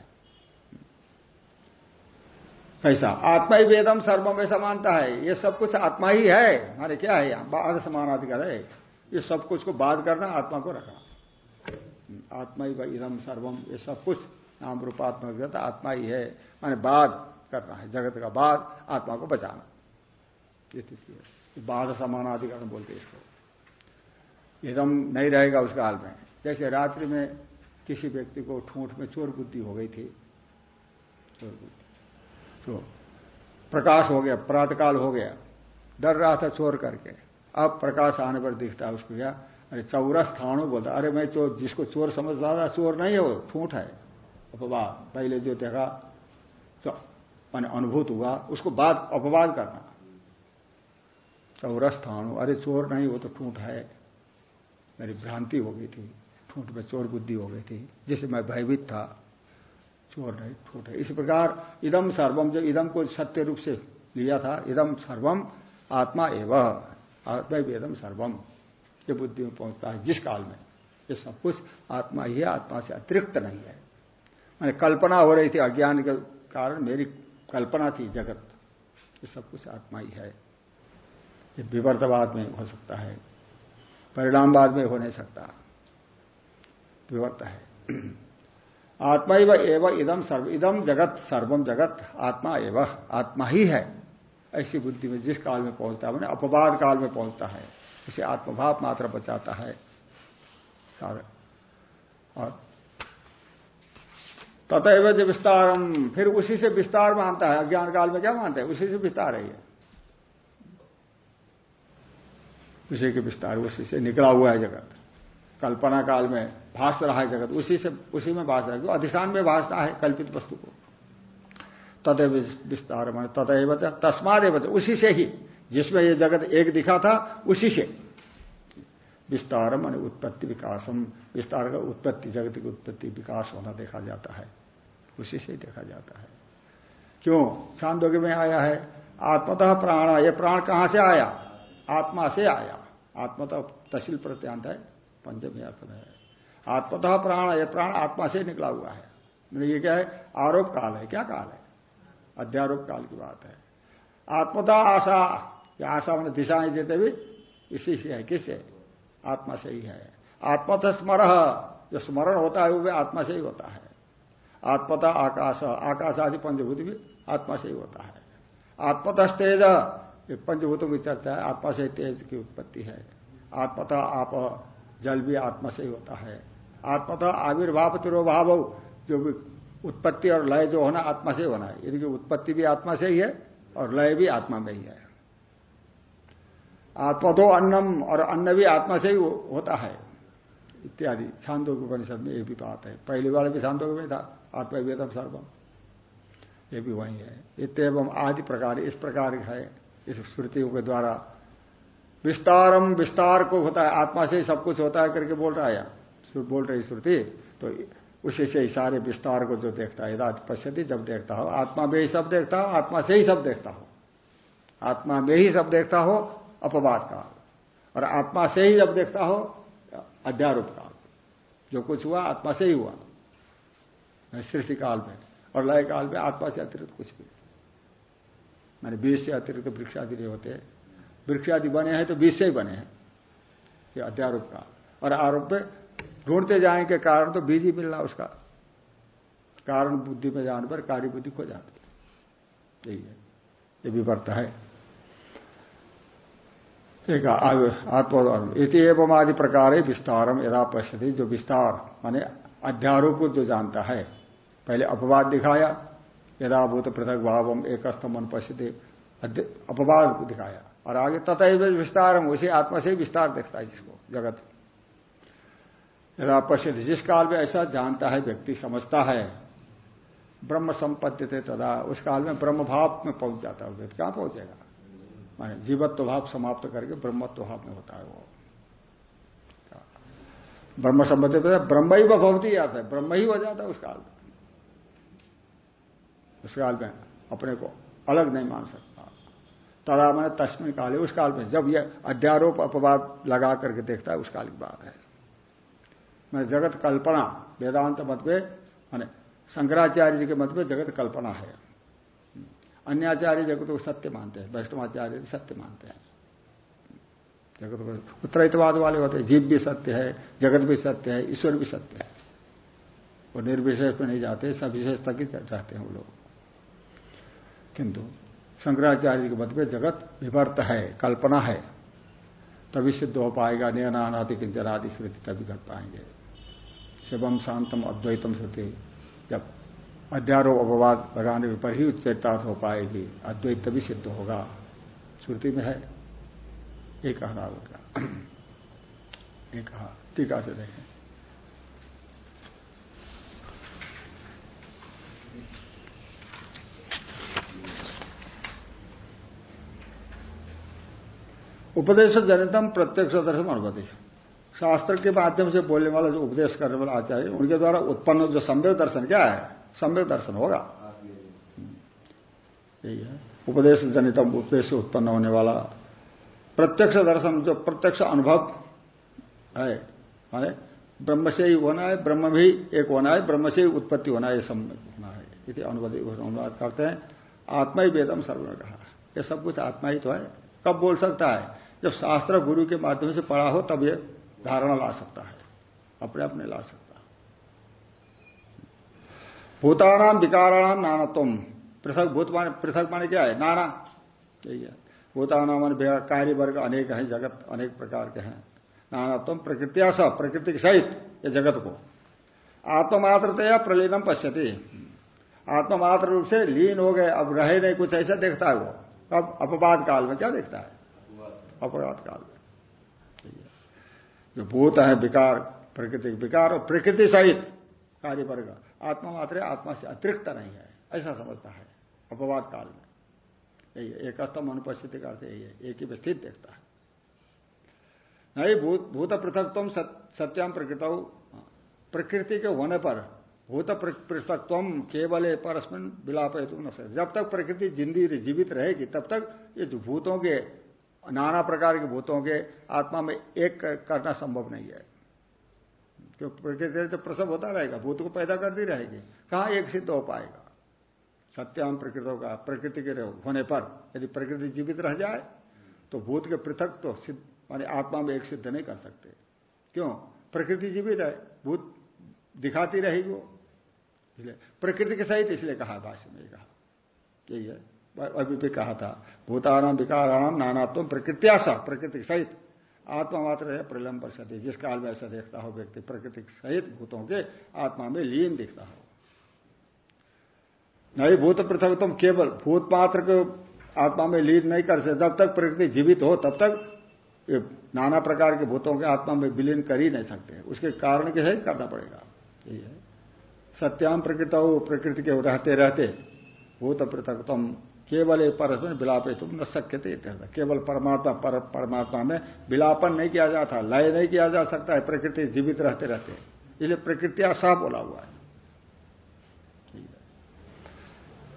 कैसा आत्मा ही वेदम सर्वम में समानता है। ये सब कुछ आत्मा ही है। हमारे क्या है यहाँ? बाद समानाधिकार है। ये सब कुछ को बाध करना, आत्मा को रखना। आत्मा ही इदम सर्वम। ये सब कुछ नाम रूपात्मक आत्मा ही है। माने बाध करना है। जगत का बाद आत्मा को बचाना। ये स्थिति है। बाध समानाधिकरण बोलते इसको। एकदम नहीं रहेगा उस काल में। जैसे रात्रि में किसी व्यक्ति को ठूंठ में चोर बुद्धि हो गई थी, चोर बुद्धि। तो प्रकाश हो गया, प्रातकाल हो गया। डर रहा था चोर करके। अब प्रकाश आने पर दिखता है उसको क्या अरे चौरस थाणु बोलता, अरे मैं चोर, जिसको चोर समझ रहा था, चोर नहीं है वो, ठूंठ है। अपवाद, पहले जो देखा तो मैंने अनुभूत हुआ, उसको बाद, अपवाद करना। चौरस थाणु अरे चोर नहीं, वो तो ठूंठ है। मेरी भ्रांति हो गई थी, ठूठ में चोर बुद्धि हो गई थी जिससे मैं भयभीत था, चोर नहीं, ठूठ इस प्रकार इदम सर्वम जो इदम को सत्य रूप से लिया था, इदम सर्वम आत्मा एवं, आत्मा इदम सर्वम, ये बुद्धि में पहुँचता है जिस काल में। ये सब कुछ आत्मा ही है, आत्मा से अतिरिक्त नहीं है। मैंने कल्पना हो रही थी, अज्ञान के कारण मेरी कल्पना थी जगत। ये सब कुछ आत्मा ही है। ये विवर्तवाद में हो सकता है। परिणामवाद में हो नहीं सकता। विवर्त है। आत्मा एवं इदम सर्व इदम जगत सर्वम जगत, आत्मा एवं, आत्मा ही है। ऐसी बुद्धि में जिस काल में पहुँचता है अपवाद काल में पहुँचता है, उसे आत्मभाव मात्र बचाता है। और तथैव जो विस्तारम फिर उसी से विस्तार मानता है, अज्ञान काल में क्या मानते हैं? उसी से विस्तार है ये उसी के विस्तार, उसी से निकला हुआ है जगत। कल्पना काल में भाष रहा है जगत, उसी से, उसी में भाष रहा है अधिष्ठान में भाषता है कल्पित वस्तु को। तथैव विस्तार मान तथैव तस्मादेव उसी से ही, जिसमें यह जगत एक दिखा था, उसी से। विस्तार मान उत्पत्ति विकासम, विस्तार का उत्पत्ति, जगत की उत्पत्ति विकास होना देखा जाता है। उसी से ही देखा जाता है। क्यों? छांदोग्य में आया है। आत्मतः प्राण, ये प्राण कहाँ से आया? आत्मा से आया। आत्मतः तहसील प्रत्यांत है, पंचमी अर्थ में है। आत्मतः प्राण यह प्राण आत्मा से निकला हुआ है। ये क्या है, आरोप काल है, क्या काल है? अध्यारोप काल की बात है। आत्मता आशा, या आशा मैंने दिशाएँ देते भी इसी से है किससे आत्मा से ही है। आत्मतः स्मर जो स्मरण होता है, वो भी आत्मा से ही होता है। आत्मता आकाश आकाश आदि पंचभूत भी आत्मा से ही होता है। आत्मतः तेज पंचभूतों की चर्चा है, आत्मा से तेज की उत्पत्ति है। आत्मता आप जल भी आत्मा से ही होता है। आत्मता आविर्भाव तिरोभाव जो भी उत्पत्ति और लय जो होना आत्मा से होना है। यदि उत्पत्ति भी आत्मा से ही है और लय भी आत्मा में ही है। आत्मतो अन्नम और अन्न भी आत्मा से ही होता है। इत्यादि छांदो के उपनिषद में ये भी बात है। पहली वाले भी छांदो में था, आत्मवेदम सर्वम। ये भी वही है। इतम आदि प्रकार, इस प्रकार है। इस श्रुतियों के द्वारा। विस्तारम विस्तार को होता है, आत्मा से ही सब कुछ होता है करके बोल रहा है बोल रही श्रुति तो उसी से इशारे विस्तार को जो देखता है, यदा पश्यति जब देखता हो। आत्मा में ही सब देखता हो, आत्मा से ही सब देखता हो। आत्मा में ही सब देखता हो, अपवाद काल और आत्मा से ही जब देखता हो, अध्यारोप काल जो कुछ हुआ, आत्मा से ही हुआ। सृष्टि काल में और लय काल में आत्मा से अतिरिक्त कुछ भी मैंने बीज से अतिरिक्त वृक्षादि नहीं होते वृक्ष आदि बने हैं तो बीज से ही बने हैं, ये अध्यारोप काल और आरोप ढूंढते के कारण तो बीज ही मिलना उसका। कारण बुद्धि में जाने पर कार्य बुद्धि खो जाती है। यही है। ये विवर्त है। एक इति एवं आदि प्रकार है विस्तारम यदा पश्यति। जो विस्तार, माने अध्यारोप को जो जानता है, पहले अपवाद दिखाया यदा भूत पृथक भावम एक स्तमन पश्यति अपवाद को दिखाया। और आगे तथा विस्तार उसी आत्मा से विस्तार देखता है जिसको, जगत। यदा पश्यति, जिस काल में ऐसा जानता है, व्यक्ति समझता है, ब्रह्म संपत्ति थे तदा, उस काल में ब्रह्म भाव में पहुँच जाता है, व्यक्ति कहाँ पहुंचेगा? माने जीवत्व भाव समाप्त करके ब्रह्मत्व भाव में होता है वो। ब्रह्म संपत्ति ब्रह्म ही वह भवती अर्थ है, ब्रह्म ही हो जाता है उस काल में। उस काल में अपने को अलग नहीं मान सकता। तदा मैंने तस्मिन काल उस काल में जब यह अध्यारोप अपवाद लगा करके देखता है, उस काल की बात है। मैं जगत कल्पना, वेदांत मत में, मैंने शंकराचार्य जी के मत में जगत कल्पना है। अन्याचार्य जगत को सत्य मानते हैं, वैष्णवाचार्य सत्य मानते हैं। जगत को वाले होते हैं, जीव भी सत्य है, जगत भी सत्य है, ईश्वर भी सत्य है। वो निर्विशेष में नहीं जाते सविशेष तक ही चाहते हैं वो लोग। किंतु शंकराचार्य के मत में जगत विवर्त है, कल्पना है। तभी सिद्ध हो पाएगा नयनानादि किंचनादि श्रुति तभी कर पाएँगे। शिवम शांतम अद्वैतम श्रुति। जब अध्यारोप अपवाद लगाने पर ही उच्चरितार्थ हो पाएगी, अद्वैत तभी सिद्ध होगा। श्रुति में है। एक कहना होगा एक कहा टीका से देखें उपदेश जनितम प्रत्यक्ष दर्शन अनुभूति शास्त्र के माध्यम से बोलने वाला जो उपदेश करने वाला आचार्य, उनके द्वारा उत्पन्न जो सम्यक दर्शन, क्या है? सम्यक दर्शन होगा। यही है। उपदेश जनितम उपदेश से उत्पन्न होने वाला प्रत्यक्ष दर्शन, जो प्रत्यक्ष अनुभव है। माने ब्रह्म से ही होना है, ब्रह्म भी एक होना है, ब्रह्म से ही उत्पत्ति होना है सम्यक होना है। इसे अनुवाद करते हैं। आत्मा ही वेदम सर्व ने कहा यह सब कुछ आत्मा ही तो है। कब बोल सकता है? जब शास्त्र गुरु के माध्यम से पढ़ा हो, तब ये धारणा ला सकता है। अपने अपने ला सकता। भूतानाम विकाराणाम नानात्म पृथक भूत माने, पृथक माने क्या है? नाना। यही है। भूतानाम मान कार्य वर्ग अनेक हैं, जगत अनेक प्रकार के हैं। नानात्म प्रकृतिया सब प्रकृति के सहित ये जगत को। आत्ममात्रतया प्रलीनम पश्यति। आत्ममात्र रूप से लीन हो गए, अब रहे नहीं कुछ, ऐसा देखता है वो। अब अपवाद काल में क्या देखता है? अपवाद काल। में जो भूत है, विकार प्रकृतिक विकार और प्रकृति सहित कार्य वर्ग, आत्मा मात्र, आत्मा से अतिरिक्त नहीं है। ऐसा समझता है अपवाद काल में। यही एक अस्तम अनुपस्थिति का अर्थ यही है। एक ही स्थित देखता है। नहीं, भूत भूत पृथकत्व सत्याम प्रकृत। प्रकृति के होने पर भूत पृथकत्व केवल परस्मिन विलाप हेतु न जब तक प्रकृति जिंदी, जीवित रहेगी, तब तक ये जो भूतों के नाना प्रकार के भूतों के आत्मा में एक करना संभव नहीं है। क्यों? प्रकृति तो प्रसव होता रहेगा, भूत को पैदा करती रहेगी। कहाँ एक सिद्ध हो पाएगा? सत्याम प्रकृतों का प्रकृति के होने पर यदि प्रकृति जीवित रह जाए तो भूत के पृथक तो सिद्ध, मानी आत्मा में एक सिद्ध नहीं कर सकते। क्यों? प्रकृति जीवित है, भूत दिखाती रहेगी वो। इसलिए प्रकृति के सहित इसलिए कहा भाष्य में कहा यही है अभी भी कहा था भूतानाम विकाराणाम नानात्व प्रकृतिया सा, प्रकृति सहित। आत्मा मात्र है प्रलम पर सती, जिस काल में ऐसा देखता हो व्यक्ति प्रकृति सहित भूतों के आत्मा में लीन दिखता हो। नहीं भूत पृथक तुम केवल भूत मात्र को आत्मा में लीन नहीं कर सकते, जब तक प्रकृति जीवित हो, तब तक नाना प्रकार के भूतों के आत्मा में विलीन कर ही नहीं सकते। उसके कारण के है? करना पड़ेगा। यही है। सत्याम प्रकृत, प्रकृति के रहते रहते भूत पृथक केवल परस्पर विलाप तुम न सक्य थे केवल परमात्मा पर, परमात्मा में विलापन नहीं किया जाता लय नहीं किया जा सकता है प्रकृति जीवित रहते रहते इसलिए प्रकृति साफ़ बोला हुआ है।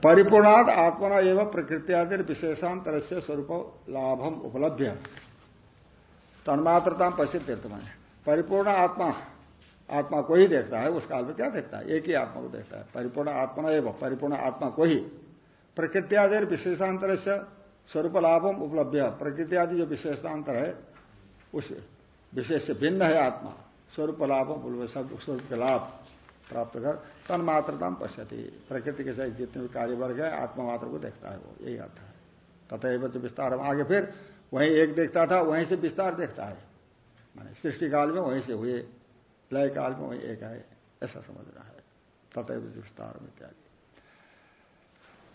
परिपूर्णाद आत्मना एवं प्रकृत्यादि विशेषांतर से स्वरूप लाभम उपलब्ध तन्मात्रता पश्चित तीर्थ में परिपूर्ण आत्मा आत्मा को ही देखता है उस काल में क्या देखता है? एक ही आत्मा को देखता है। परिपूर्ण आत्मा एवं परिपूर्ण आत्मा को ही प्रकृत्यादि विशेषांतर से स्वरूप लाभम उपलब्ध प्रकृति आदि जो विशेषांतर है, उस विशेष से भिन्न है आत्मा। स्वरूप लाभम स्वरूप के लाभ प्राप्त कर तन मात्रता पश्यति। प्रकृति के साथ जितने भी कार्य वर्ग है, आत्मा मात्र को देखता है वो, यही अर्थ है। तथा जो विस्तार आगे फिर वहीं एक देखता था, वहीं से विस्तार देखता है। माने सृष्टि काल में वहीं से हुए लय काल में वहीं एक है, ऐसा समझना है। तथा विस्तार में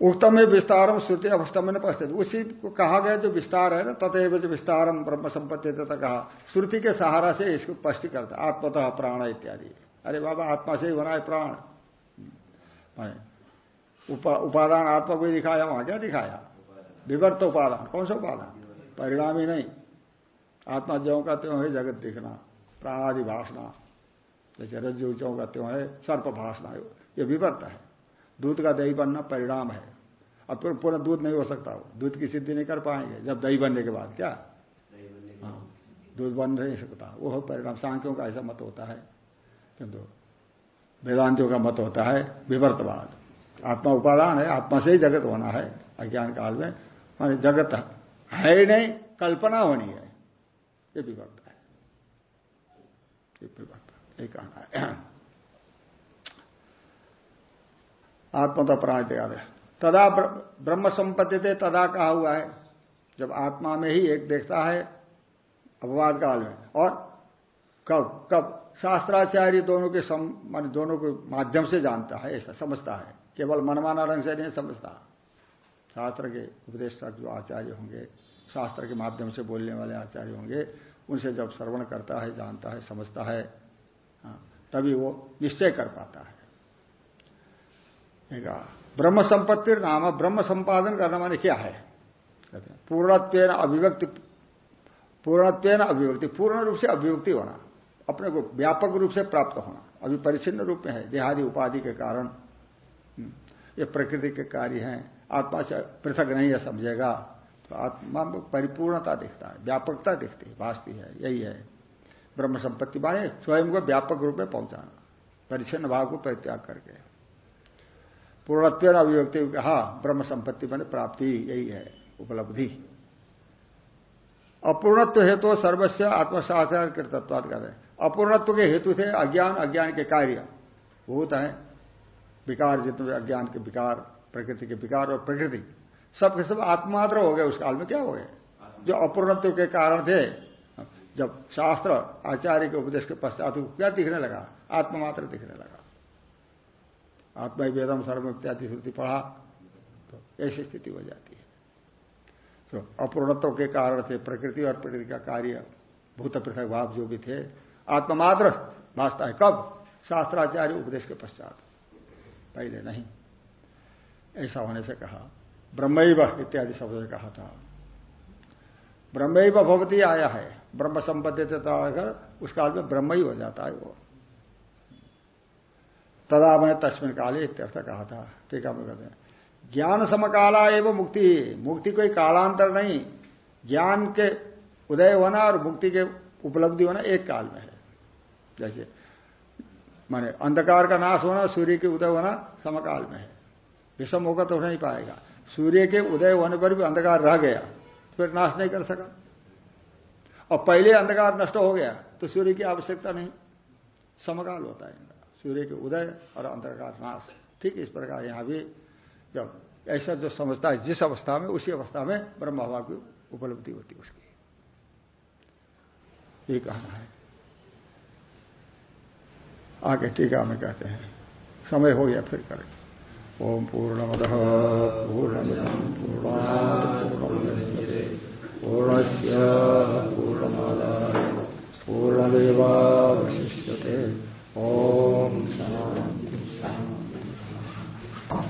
उत्तम विस्तारम श्रुति अवस्थम में पश्चित उसी को कहा गया जो विस्तार है ना, तथेव जो विस्तारम ब्रह्म संपत्ति तथा कहा। श्रुति के सहारा से इसको स्पष्ट करता आत्मतः प्राण इत्यादि। अरे बाबा, आत्मा से ही बना है प्राण। उपादान आत्मा को ही दिखाया, वहाँ क्या दिखाया? विवर्त उपादान। कौन सा उपादान? परिणाम ही नहीं। आत्मा ज्यो का त्यों है, जगत दिखना, प्राणादि भाषणा जैसे रज्जु ज्यो का त्यों है, सर्प भाषणा ये विवर्त है। दूध का दही बनना परिणाम है। अब फिर पूरा दूध नहीं हो सकता वो। दूध की सिद्धि नहीं कर पाएँगे। जब दही बनने के बाद क्या? हाँ। दूध बन नहीं सकता। वो परिणाम। सांख्यों का ऐसा मत होता है। किंतु वेदांतियों का मत होता है विवर्तवाद। आत्मा उपादान है। आत्मा से ही जगत होना है अज्ञान काल में। मानी जगत है ही नहीं कल्पना होनी है। ये विवर्त है। ये विवर्त ये कहना है। आत्मता प्राण दिया तदा ब्रह्म संपत्ति थे तदा कहा हुआ है जब आत्मा में ही एक देखता है अपवाद काल में और कब कब? शास्त्राचार्य दोनों के सम, मान दोनों के माध्यम से जानता है ऐसा समझता है। केवल मनमाना रंग से नहीं समझता। शास्त्र के उपदेश जो आचार्य होंगे शास्त्र के माध्यम से बोलने वाले आचार्य होंगे उनसे जब श्रवण करता है जानता है समझता है हाँ, तभी वो निश्चय कर पाता है। ब्रह्म संपत्ति नाम ब्रह्म संपादन करना माने क्या है? पूर्णत्व अभिव्यक्ति पूर्णत्व अभिव्यक्ति पूर्ण रूप से अभिव्यक्ति होना अपने को व्यापक रूप से प्राप्त होना अभी परिचिन्न रूप में है देहादि उपाधि के कारण हम्म, ये प्रकृति के कार्य हैं आत्मा से पृथक नहीं है समझेगा तो आत्मा में परिपूर्णता दिखता है व्यापकता दिखती है भाषती है यही है। ब्रह्म संपत्ति माने स्वयं को व्यापक रूप में पहुंचाना परिचिन्न भाव को परित्याग करके। पूर्णत्व अभिव्यक्ति कहा ब्रह्म संपत्ति मैंने प्राप्ति, यही है, उपलब्धि। अपूर्णत्व हेतु तो सर्वस्व आत्मसाचार कृतत्वाद कहते हैं। अपूर्णत्व के हेतु थे अज्ञान अज्ञान के कार्य, भूत है, विकार जितने अज्ञान के विकार, प्रकृति के विकार और प्रकृति, सब के सब आत्मात्र हो गए उस काल में, क्या हो गए? जो अपूर्णत्व के कारण थे, जब शास्त्र, आचार्य के उपदेश के पश्चात क्या दिखने लगा? आत्ममात्र दिखने लगा। आत्मा वेदम सर्व इत्यादि श्रुति पढ़ा तो ऐसी स्थिति हो जाती है। तो अपूर्णत्व के कारण थे प्रकृति और प्रकृति का कार्य, भूत पृथक भाव जो भी थे आत्ममात्र भाषता है। कब? शास्त्राचार्य उपदेश के पश्चात। पहले नहीं। ऐसा होने से कहा, ब्रह्मैव इत्यादि शब्द ने कहा था। ब्रह्मैव भवती आया है। ब्रह्म संपत्तिता अगर उस काल में ब्रह्म ही हो जाता है वो। तदा मैंने तस्मिन काले इत्यर्थ कहा था। ठीक है कहते हैं। ज्ञान समकाला एवं मुक्ति। मुक्ति कोई कालांतर नहीं। ज्ञान के उदय होना और मुक्ति के उपलब्धि होना एक काल में है। जैसे माने अंधकार का नाश होना, सूर्य के उदय होना समकाल में है। विषम होगा तो नहीं पाएगा। सूर्य के उदय होने पर भी अंधकार रह गया तो फिर नाश नहीं कर सका। और पहले अंधकार नष्ट हो गया तो सूर्य की आवश्यकता नहीं। समकाल होता है सूर्य के उदय और अंधकार नाश ठीक इस प्रकार यहाँ भी जब ऐसा जो समझता है, जिस अवस्था में, उसी अवस्था में ब्रह्म हवा की उपलब्धि होती है उसकी। ये कहना है। आगे टीका में कहते हैं, समय हो गया फिर करें। ओम पूर्णमद पूर्णमिदम पूर्णात पूर्णस्य पूर्णमादाय पूर्णमेवावशिष्यते। ओम शांति। शांति